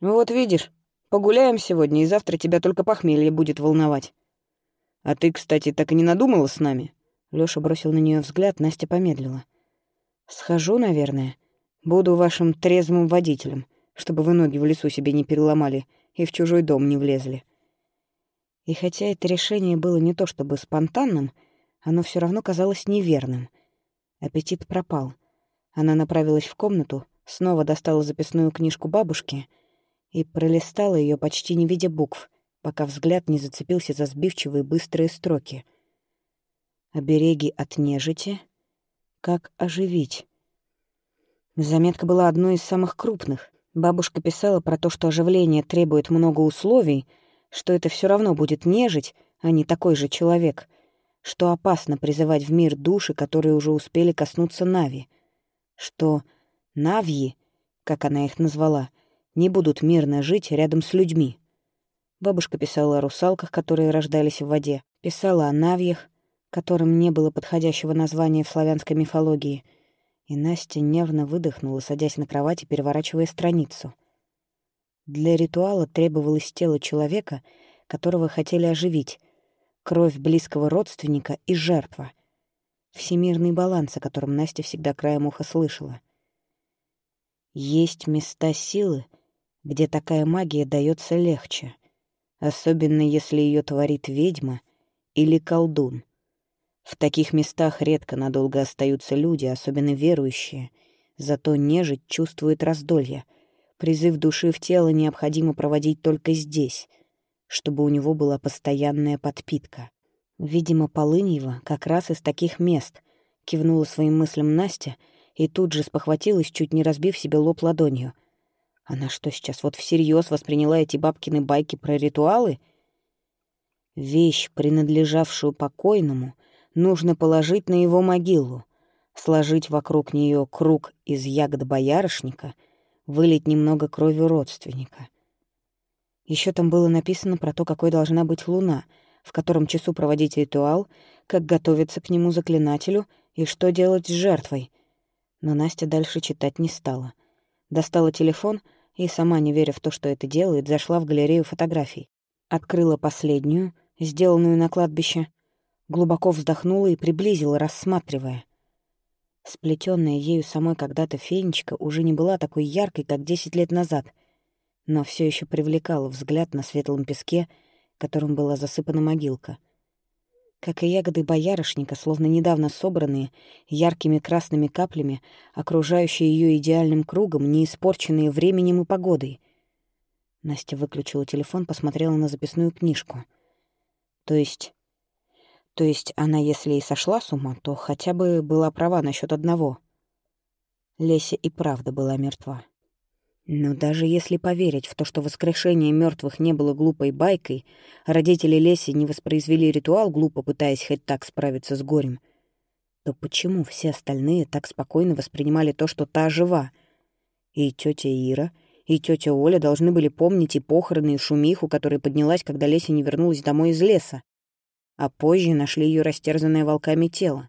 Speaker 2: «Вот видишь, погуляем сегодня, и завтра тебя только похмелье будет волновать. А ты, кстати, так и не надумала с нами?»
Speaker 1: Лёша бросил на нее взгляд, Настя помедлила. «Схожу, наверное. Буду вашим трезвым водителем чтобы вы ноги в лесу себе не переломали и в чужой дом не влезли. И хотя это решение было не то чтобы спонтанным, оно все равно казалось неверным. Аппетит пропал. Она направилась в комнату, снова достала записную книжку бабушки и пролистала ее почти не видя букв, пока взгляд не зацепился за сбивчивые быстрые строки. «Обереги от нежити. Как оживить?» Заметка была одной из самых крупных. Бабушка писала про то, что оживление требует много условий, что это все равно будет нежить, а не такой же человек, что опасно призывать в мир души, которые уже успели коснуться Нави, что Навьи, как она их назвала, не будут мирно жить рядом с людьми. Бабушка писала о русалках, которые рождались в воде, писала о Навьях, которым не было подходящего названия в славянской мифологии — и Настя нервно выдохнула, садясь на кровати, переворачивая страницу. Для ритуала требовалось тело человека, которого хотели оживить, кровь близкого родственника и жертва. Всемирный баланс, о котором Настя всегда краем уха слышала. Есть места силы, где такая магия дается легче, особенно если ее творит ведьма или колдун. В таких местах редко надолго остаются люди, особенно верующие, зато нежить чувствует раздолье. Призыв души в тело необходимо проводить только здесь, чтобы у него была постоянная подпитка. Видимо, Полыньева как раз из таких мест, кивнула своим мыслям Настя и тут же спохватилась, чуть не разбив себе лоб ладонью. Она что сейчас, вот всерьез восприняла эти бабкины байки про ритуалы? Вещь, принадлежавшую покойному, нужно положить на его могилу, сложить вокруг нее круг из ягод боярышника, вылить немного крови родственника. Еще там было написано про то, какой должна быть луна, в котором часу проводить ритуал, как готовиться к нему заклинателю и что делать с жертвой. Но Настя дальше читать не стала. Достала телефон и, сама не веря в то, что это делает, зашла в галерею фотографий. Открыла последнюю, сделанную на кладбище, глубоко вздохнула и приблизила, рассматривая. Сплетенная ею самой когда-то фенечка уже не была такой яркой, как десять лет назад, но все еще привлекала взгляд на светлом песке, которым была засыпана могилка. Как и ягоды боярышника, словно недавно собранные, яркими красными каплями, окружающие ее идеальным кругом, не испорченные временем и погодой. Настя выключила телефон, посмотрела на записную книжку. То есть то есть она, если и сошла с ума, то хотя бы была права насчет одного. Леся и правда была мертва. Но даже если поверить в то, что воскрешение мертвых не было глупой байкой, родители Леси не воспроизвели ритуал, глупо пытаясь хоть так справиться с горем, то почему все остальные так спокойно воспринимали то, что та жива? И тетя Ира, и тетя Оля должны были помнить и похороны, и шумиху, которая поднялась, когда Леся не вернулась домой из леса а позже нашли ее растерзанное волками тело.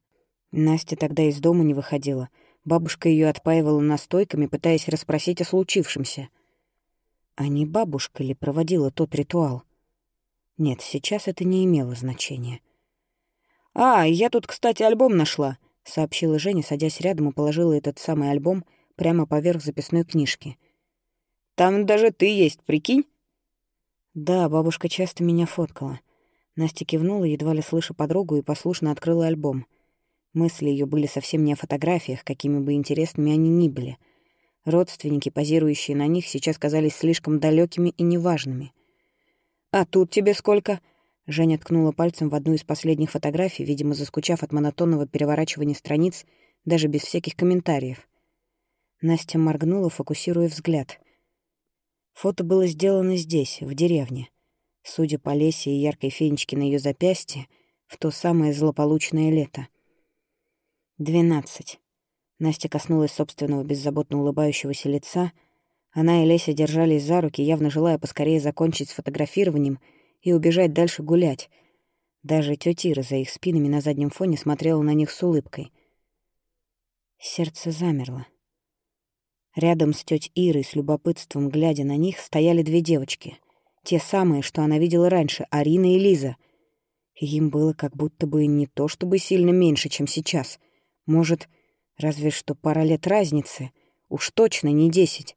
Speaker 1: Настя тогда из дома не выходила. Бабушка ее отпаивала настойками, пытаясь расспросить о случившемся. А не бабушка ли проводила тот ритуал? Нет, сейчас это не имело значения. «А, я тут, кстати, альбом нашла», — сообщила Женя, садясь рядом и положила этот самый альбом прямо поверх записной книжки. «Там даже ты есть, прикинь?» «Да, бабушка часто меня фоткала». Настя кивнула, едва ли слыша подругу, и послушно открыла альбом. Мысли ее были совсем не о фотографиях, какими бы интересными они ни были. Родственники, позирующие на них, сейчас казались слишком далекими и неважными. «А тут тебе сколько?» Женя ткнула пальцем в одну из последних фотографий, видимо, заскучав от монотонного переворачивания страниц, даже без всяких комментариев. Настя моргнула, фокусируя взгляд. Фото было сделано здесь, в деревне. Судя по лесе и яркой фенечке на ее запястье, в то самое злополучное лето. Двенадцать. Настя коснулась собственного беззаботно улыбающегося лица. Она и Леся держались за руки, явно желая поскорее закончить с фотографированием и убежать дальше гулять. Даже тётя Ира за их спинами на заднем фоне смотрела на них с улыбкой. Сердце замерло. Рядом с тётей Ирой, с любопытством глядя на них, стояли две девочки. Те самые, что она видела раньше, Арина и Лиза. Им было как будто бы не то чтобы сильно меньше, чем сейчас. Может, разве что пара лет разницы. Уж точно не десять.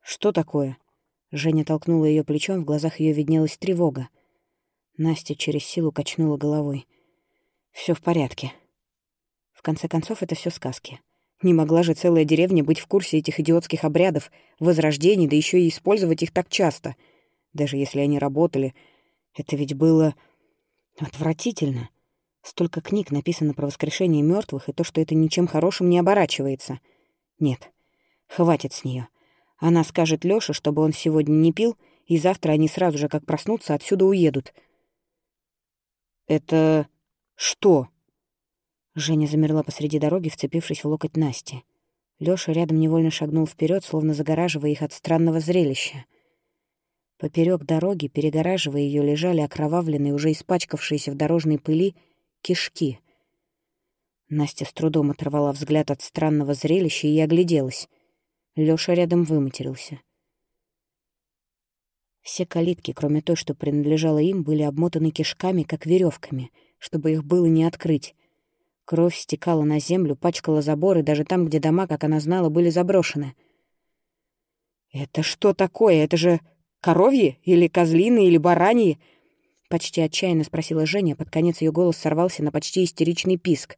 Speaker 1: «Что такое?» Женя толкнула ее плечом, в глазах ее виднелась тревога. Настя через силу качнула головой. Все в порядке. В конце концов, это все сказки. Не могла же целая деревня быть в курсе этих идиотских обрядов, возрождений, да еще и использовать их так часто. Даже если они работали, это ведь было отвратительно. Столько книг написано про воскрешение мертвых и то, что это ничем хорошим не оборачивается. Нет, хватит с нее. Она скажет Лёше, чтобы он сегодня не пил, и завтра они сразу же, как проснутся, отсюда уедут. «Это что?» Женя замерла посреди дороги, вцепившись в локоть Насти. Лёша рядом невольно шагнул вперед, словно загораживая их от странного зрелища. Поперек дороги, перегораживая ее, лежали окровавленные, уже испачкавшиеся в дорожной пыли, кишки. Настя с трудом оторвала взгляд от странного зрелища и огляделась. Лёша рядом выматерился. Все калитки, кроме той, что принадлежала им, были обмотаны кишками, как веревками, чтобы их было не открыть. Кровь стекала на землю, пачкала заборы, даже там, где дома, как она знала, были заброшены. «Это что такое? Это же коровьи или козлины или бараньи?» Почти отчаянно спросила Женя, под конец ее голос сорвался на почти истеричный писк,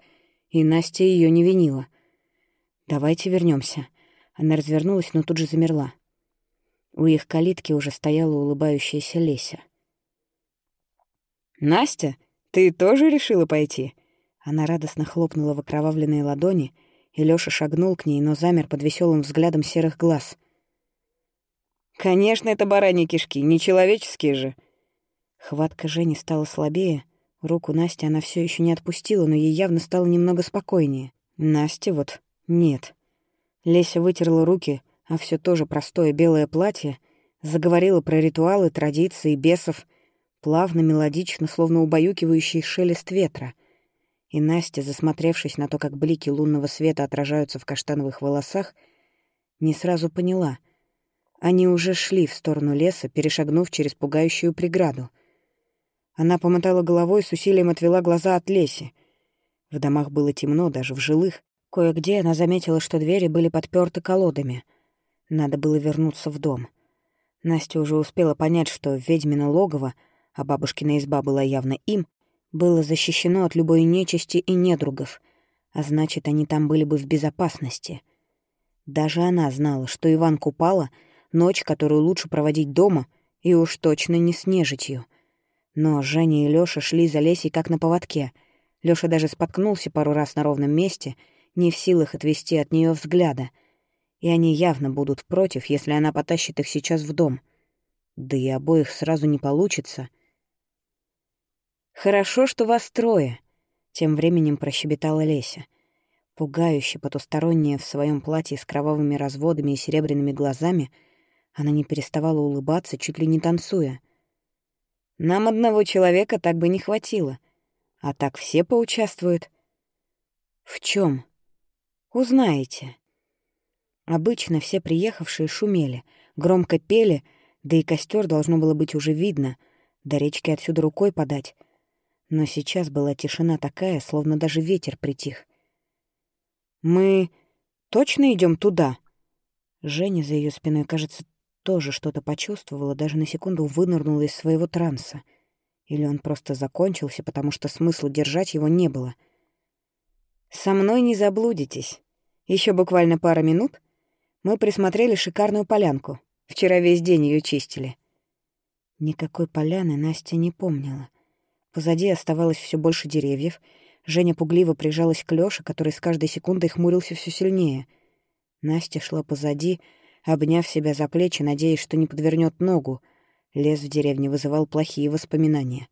Speaker 1: и Настя ее не винила. «Давайте вернемся. Она развернулась, но тут же замерла. У их калитки уже стояла улыбающаяся Леся.
Speaker 2: «Настя, ты тоже решила пойти?»
Speaker 1: Она радостно хлопнула в окровавленные ладони, и Лёша шагнул к ней, но замер под веселым взглядом серых глаз.
Speaker 2: «Конечно, это бараньи кишки, нечеловеческие же!»
Speaker 1: Хватка Жени стала слабее, руку Насти она все еще не отпустила, но ей явно стало немного спокойнее. Насте вот нет. Леся вытерла руки, а все тоже простое белое платье, заговорила про ритуалы, традиции, бесов, плавно, мелодично, словно убаюкивающий шелест ветра. И Настя, засмотревшись на то, как блики лунного света отражаются в каштановых волосах, не сразу поняла. Они уже шли в сторону леса, перешагнув через пугающую преграду. Она помотала головой, с усилием отвела глаза от Леси. В домах было темно, даже в жилых. Кое-где она заметила, что двери были подперты колодами. Надо было вернуться в дом. Настя уже успела понять, что ведьмино логово, а бабушкина изба была явно им, было защищено от любой нечисти и недругов, а значит, они там были бы в безопасности. Даже она знала, что Иван Купала — ночь, которую лучше проводить дома, и уж точно не с нежитью. Но Женя и Лёша шли за Лесей как на поводке. Лёша даже споткнулся пару раз на ровном месте, не в силах отвести от неё взгляда. И они явно будут против, если она потащит их сейчас в дом. Да и обоих сразу не получится. «Хорошо, что вас трое», — тем временем прощебетала Леся. Пугающе потусторонняя в своем платье с кровавыми разводами и серебряными глазами, она не переставала улыбаться, чуть ли не танцуя. «Нам одного человека так бы не хватило, а так все поучаствуют». «В чем? Узнаете». Обычно все приехавшие шумели, громко пели, да и костер должно было быть уже видно, до речки отсюда рукой подать. Но сейчас была тишина такая, словно даже ветер притих. «Мы точно идем туда?» Женя за ее спиной, кажется, тоже что-то почувствовала, даже на секунду вынырнула из своего транса. Или он просто закончился, потому что смысла держать его не было. «Со мной не заблудитесь. Еще буквально пара минут. Мы присмотрели шикарную полянку. Вчера весь день ее чистили». Никакой поляны Настя не помнила. Позади оставалось все больше деревьев. Женя пугливо прижалась к Лёше, который с каждой секундой хмурился все сильнее. Настя шла позади, обняв себя за плечи, надеясь, что не подвернет ногу. Лес в деревне вызывал плохие воспоминания.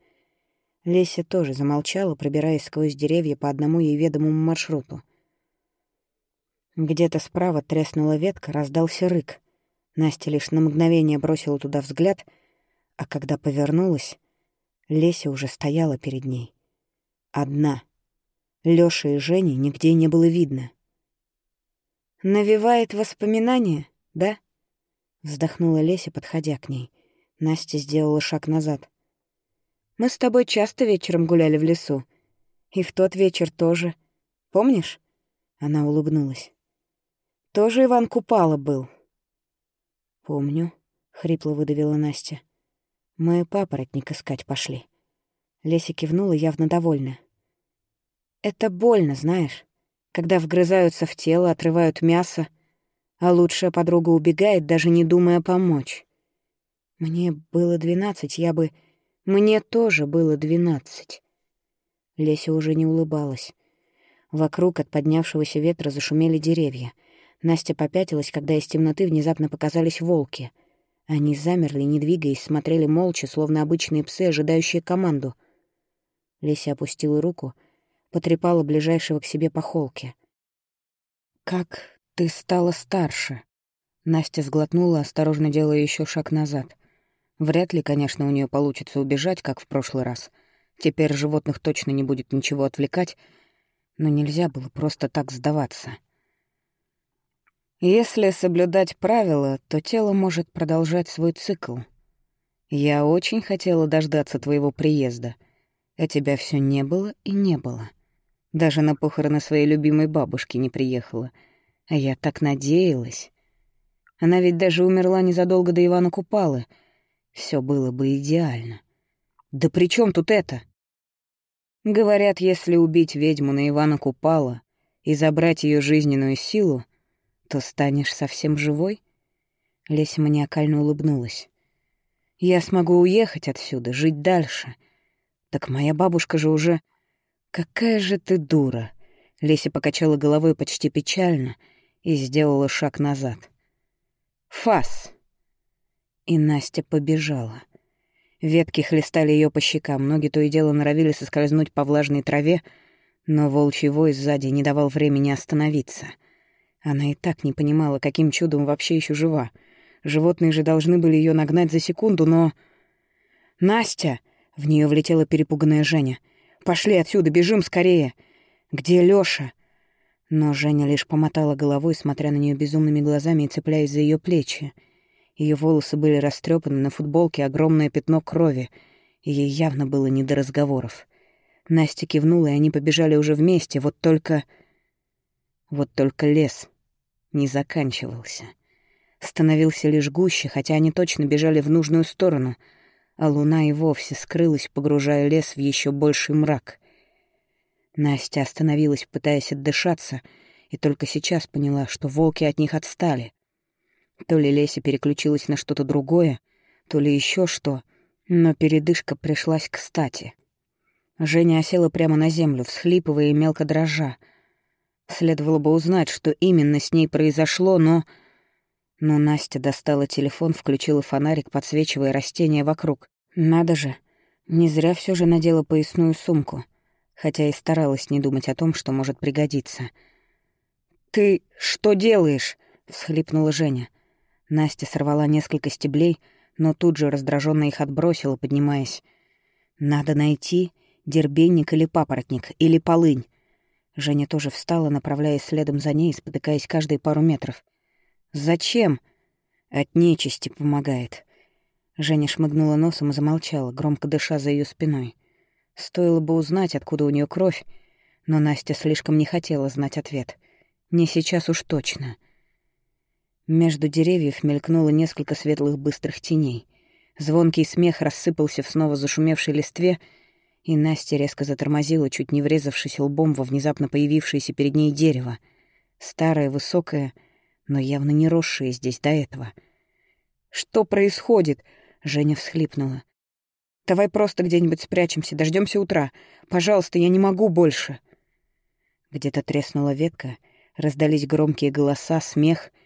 Speaker 1: Леся тоже замолчала, пробираясь сквозь деревья по одному ей ведомому маршруту. Где-то справа треснула ветка, раздался рык. Настя лишь на мгновение бросила туда взгляд, а когда повернулась, Леся уже стояла перед ней. Одна. Лёши и Жени нигде не было видно. «Навевает воспоминания, да?» Вздохнула Леся, подходя к ней. Настя сделала шаг назад. «Мы с тобой часто вечером гуляли в лесу. И в тот вечер тоже. Помнишь?» Она улыбнулась. «Тоже Иван Купала был». «Помню», — хрипло выдавила Настя. Мы папоротник искать пошли. Леся кивнула, явно довольна. Это больно, знаешь, когда вгрызаются в тело, отрывают мясо, а лучшая подруга убегает, даже не думая помочь. Мне было двенадцать, я бы... Мне тоже было двенадцать. Леся уже не улыбалась. Вокруг от поднявшегося ветра зашумели деревья. Настя попятилась, когда из темноты внезапно показались волки — они замерли, не двигаясь, смотрели молча, словно обычные псы, ожидающие команду. Леся опустила руку, потрепала ближайшего к себе по холке. «Как ты стала старше?» Настя сглотнула, осторожно делая еще шаг назад. Вряд ли, конечно, у нее получится убежать, как в прошлый раз. Теперь животных точно не будет ничего отвлекать, но нельзя было просто так сдаваться. Если соблюдать правила, то тело может продолжать свой цикл. Я очень хотела дождаться твоего приезда, а тебя все не было и не было. Даже на похороны своей любимой бабушки не приехала. А я так надеялась. Она ведь даже умерла незадолго до Ивана Купалы. Все было бы идеально.
Speaker 2: Да при чем тут это? Говорят, если убить ведьму на Ивана Купала и забрать ее жизненную силу, то станешь совсем живой? Леся маниакально улыбнулась. Я смогу уехать отсюда, жить дальше. Так моя бабушка же уже... Какая же ты дура! Леся покачала головой почти печально и сделала шаг назад. Фас! И Настя побежала. Ветки хлестали ее по щекам, ноги то и дело норовили соскользнуть по влажной траве, но волчий вой сзади не давал времени остановиться. Она и так не понимала, каким чудом вообще еще жива. Животные же должны были ее нагнать за секунду, но... «Настя!» — в нее влетела перепуганная Женя. «Пошли отсюда, бежим скорее!» «Где Лёша?» Но Женя лишь помотала головой, смотря на нее безумными глазами и цепляясь за ее плечи. Ее волосы были растрепаны, на футболке огромное пятно крови, и ей явно было не до разговоров. Настя кивнула, и они побежали уже вместе, вот только... Вот только лес не заканчивался. Становился лишь гуще, хотя они точно бежали в нужную сторону, а луна и вовсе скрылась, погружая лес в еще больший мрак. Настя остановилась, пытаясь отдышаться, и только сейчас поняла, что волки от них отстали. То ли Леся переключилась на что-то другое, то ли еще что, но передышка пришлась кстати. Женя осела прямо на землю, всхлипывая и мелко дрожа. Следовало бы узнать, что именно с ней произошло, но... Но Настя достала телефон, включила фонарик, подсвечивая растения вокруг. Надо же, не зря все же надела поясную сумку, хотя и старалась не думать о том, что может пригодиться. «Ты что делаешь?» — всхлипнула Женя. Настя сорвала несколько стеблей, но тут же раздраженно их отбросила, поднимаясь. «Надо найти дербенник или папоротник, или полынь». Женя тоже встала, направляясь следом за ней, спотыкаясь каждые пару метров. «Зачем?» «От нечисти помогает». Женя шмыгнула носом и замолчала, громко дыша за ее спиной. Стоило бы узнать, откуда у нее кровь, но Настя слишком не хотела знать ответ. Не сейчас уж точно. Между деревьев мелькнуло несколько светлых быстрых теней. Звонкий смех рассыпался в снова зашумевшей листве, и Настя резко затормозила, чуть не врезавшись лбом во внезапно появившееся перед ней дерево. Старое, высокое, но явно не росшее здесь до этого. «Что происходит?» — Женя всхлипнула. «Давай просто где-нибудь спрячемся, дождемся утра. Пожалуйста, я не могу больше». Где-то треснула ветка, раздались громкие голоса, смех —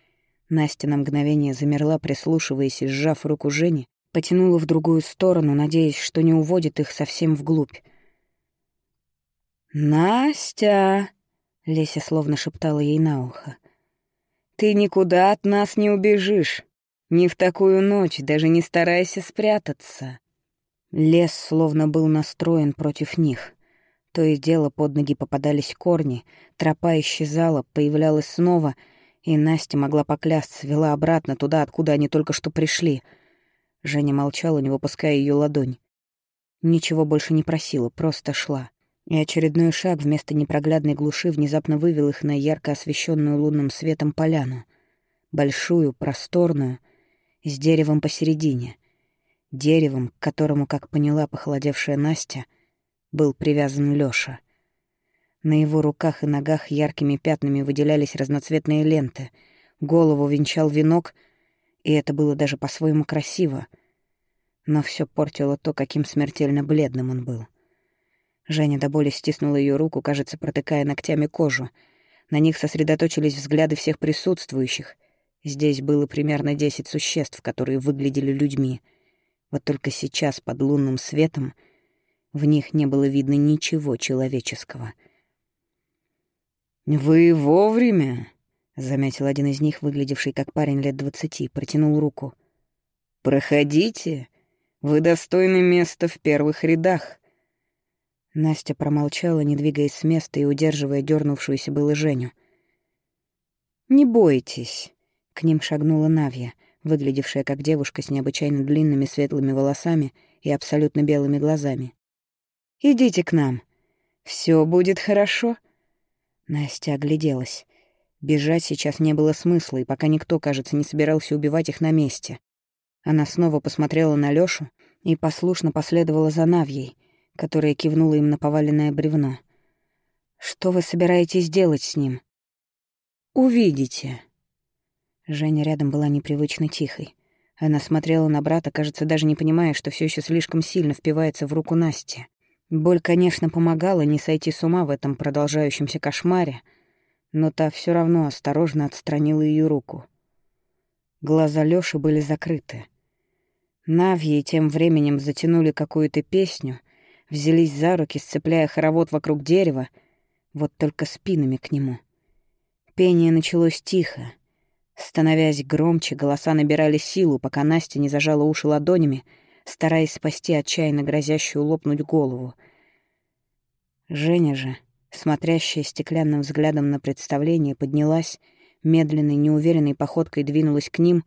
Speaker 2: Настя на мгновение замерла, прислушиваясь и, сжав руку Жени, потянула в другую сторону, надеясь, что не уводит их совсем вглубь. «Настя!» — Леся словно шептала ей на ухо. «Ты никуда от нас не убежишь. Ни в такую ночь, даже не старайся спрятаться». Лес словно был настроен против них. То и дело под ноги попадались корни, тропа исчезала, появлялась снова — и Настя могла поклясться, вела обратно туда, откуда они только что пришли. Женя молчала, не выпуская ее ладонь. Ничего больше не просила, просто шла. И очередной шаг вместо непроглядной глуши внезапно вывел их на ярко освещенную лунным светом поляну. Большую, просторную, с деревом посередине. Деревом, к которому, как поняла похолодевшая Настя, был привязан Лёша — на его руках и ногах яркими пятнами выделялись разноцветные ленты. Голову венчал венок, и это было даже по-своему красиво. Но все портило то, каким смертельно бледным он был. Женя до боли стиснула ее руку, кажется, протыкая ногтями кожу. На них сосредоточились взгляды всех присутствующих. Здесь было примерно десять существ, которые выглядели людьми. Вот только сейчас, под лунным светом, в них не было видно ничего человеческого — «Вы вовремя», — заметил один из них, выглядевший как парень лет двадцати, протянул руку. «Проходите, вы достойны места в первых рядах». Настя промолчала, не двигаясь с места и удерживая дернувшуюся было Женю. «Не бойтесь», — к ним шагнула Навья, выглядевшая как девушка с необычайно длинными светлыми волосами и абсолютно белыми глазами. «Идите к нам. Все будет хорошо». Настя огляделась. Бежать сейчас не было смысла, и пока никто, кажется, не собирался убивать их на месте. Она снова посмотрела на Лёшу,
Speaker 1: и послушно последовала за Навьей, которая кивнула им на поваленное бревно. «Что вы собираетесь делать с ним?» «Увидите». Женя рядом была непривычно тихой. Она смотрела на брата, кажется, даже не понимая, что все еще слишком сильно впивается в руку Насти. Боль, конечно, помогала не сойти с ума в этом продолжающемся кошмаре, но та все равно осторожно отстранила ее руку. Глаза Лёши были закрыты. Навьи тем временем затянули какую-то песню, взялись за руки, сцепляя хоровод вокруг дерева, вот только спинами к нему. Пение началось тихо. Становясь громче, голоса набирали силу, пока Настя не зажала уши ладонями, стараясь спасти отчаянно грозящую лопнуть голову. Женя же, смотрящая стеклянным взглядом на представление, поднялась медленной, неуверенной походкой двинулась к ним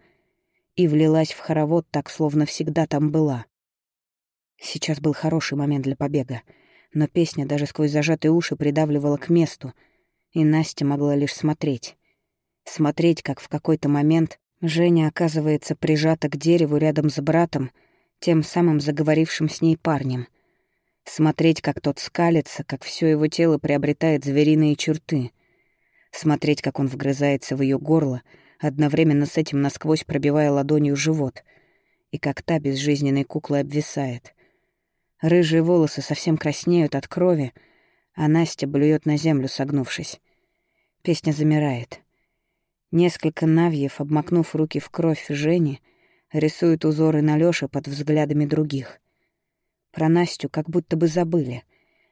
Speaker 1: и влилась в хоровод так, словно всегда там была. Сейчас был хороший момент для побега, но песня даже сквозь зажатые уши придавливала к месту, и Настя могла лишь смотреть. Смотреть, как в какой-то момент Женя оказывается прижата к дереву рядом с братом, тем самым заговорившим с ней парнем. Смотреть, как тот скалится, как все его тело приобретает звериные черты — смотреть, как он вгрызается в ее горло, одновременно с этим насквозь пробивая ладонью живот, и как та безжизненной куклой обвисает. Рыжие волосы совсем краснеют от крови, а Настя блюет на землю, согнувшись. Песня замирает. Несколько навьев, обмакнув руки в кровь Жени, рисуют узоры на Лёше под взглядами других. Про Настю как будто бы забыли.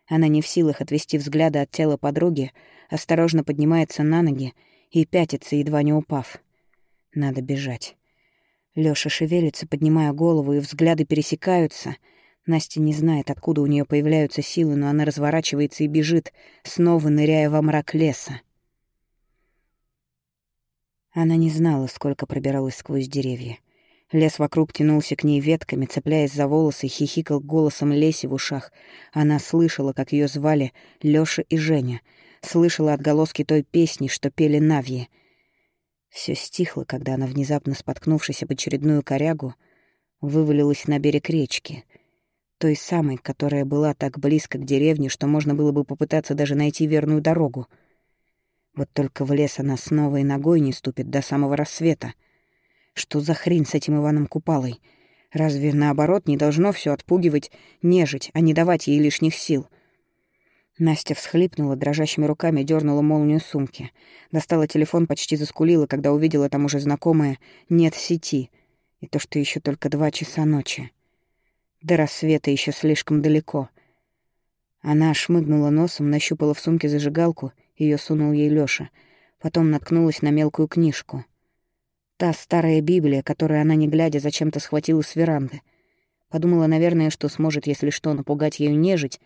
Speaker 1: Она не в силах отвести взгляда от тела подруги, осторожно поднимается на ноги и пятится, едва не упав. Надо бежать. Лёша шевелится, поднимая голову, и взгляды пересекаются. Настя не знает, откуда у нее появляются силы, но она разворачивается и бежит, снова ныряя во мрак леса. Она не знала, сколько пробиралась сквозь деревья. Лес вокруг тянулся к ней ветками, цепляясь за волосы, хихикал голосом Леси в ушах. Она слышала, как ее звали Лёша и Женя — слышала отголоски той песни, что пели Навьи. Все стихло, когда она, внезапно споткнувшись об очередную корягу, вывалилась на берег речки, той самой, которая была так близко к деревне, что можно было бы попытаться даже найти верную дорогу. Вот только в лес она снова и ногой не ступит до самого рассвета. Что за хрень с этим Иваном Купалой? Разве, наоборот, не должно все отпугивать, нежить, а не давать ей лишних сил — Настя всхлипнула, дрожащими руками дернула молнию сумки. Достала телефон, почти заскулила, когда увидела там уже знакомое «нет сети». И то, что еще только два часа ночи. До рассвета еще слишком далеко. Она шмыгнула носом, нащупала в сумке зажигалку, ее сунул ей Лёша. Потом наткнулась на мелкую книжку. Та старая Библия, которую она, не глядя, зачем-то схватила с веранды. Подумала, наверное, что сможет, если что, напугать ею нежить,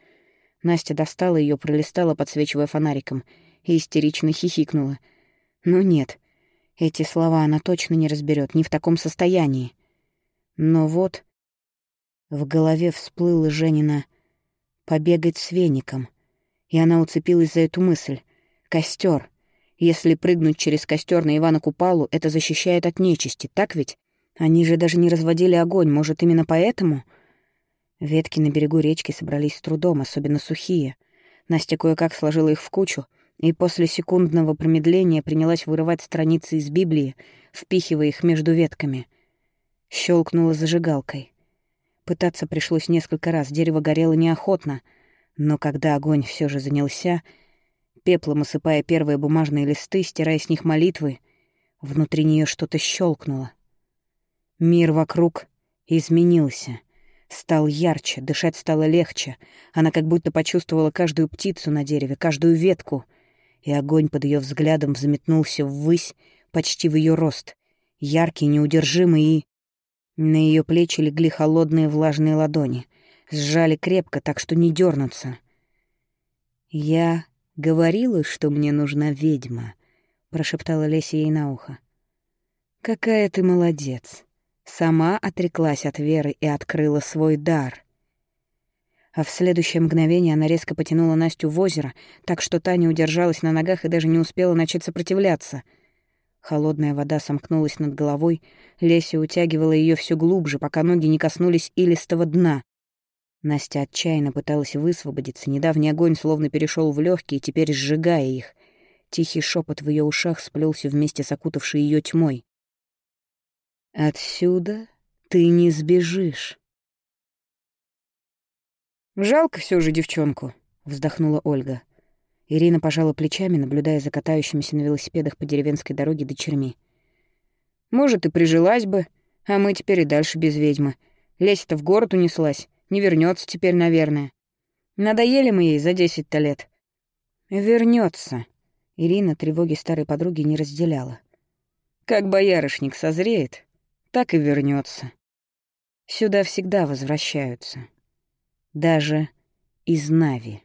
Speaker 1: Настя достала ее, пролистала, подсвечивая фонариком, и истерично хихикнула. «Ну нет, эти слова она точно не разберет, не в таком состоянии». Но вот в голове всплыла Женина «побегать с веником», и она уцепилась за эту мысль. Костер. Если прыгнуть через костер на Ивана Купалу, это защищает от нечисти, так ведь? Они же даже не разводили огонь, может, именно поэтому...» Ветки на берегу речки собрались с трудом, особенно сухие. Настя кое-как сложила их в кучу и после секундного промедления принялась вырывать страницы из Библии, впихивая их между ветками. Щелкнула зажигалкой. Пытаться пришлось несколько раз, дерево горело неохотно, но когда огонь все же занялся, пеплом осыпая первые бумажные листы, стирая с них молитвы, внутри нее что-то щелкнуло. Мир вокруг изменился — Стал ярче, дышать стало легче. Она как будто почувствовала каждую птицу на дереве, каждую ветку. И огонь под ее взглядом взметнулся ввысь, почти в ее рост. Яркий, неудержимый и... На ее плечи легли холодные влажные ладони. Сжали крепко, так что не дернуться. «Я говорила, что мне нужна ведьма», — прошептала Леся ей на ухо. «Какая ты молодец!» Сама отреклась от веры и открыла свой дар. А в следующее мгновение она резко потянула Настю в озеро, так что та не удержалась на ногах и даже не успела начать сопротивляться. Холодная вода сомкнулась над головой, Леся утягивала ее все глубже, пока ноги не коснулись илистого дна. Настя отчаянно пыталась высвободиться, недавний огонь словно перешел в легкие, теперь сжигая их. Тихий шепот в ее ушах сплелся вместе с окутавшей ее тьмой. «Отсюда ты не сбежишь».
Speaker 2: «Жалко все же девчонку», — вздохнула Ольга.
Speaker 1: Ирина пожала плечами, наблюдая за катающимися на велосипедах по деревенской дороге дочерьми.
Speaker 2: «Может, и прижилась бы, а мы теперь и дальше без ведьмы. Леся-то в город унеслась, не вернется теперь, наверное. Надоели мы ей за десять-то лет».
Speaker 1: Вернется. Ирина тревоги старой подруги не разделяла.
Speaker 2: «Как боярышник созреет, так и вернется.
Speaker 1: Сюда всегда возвращаются. Даже из Нави.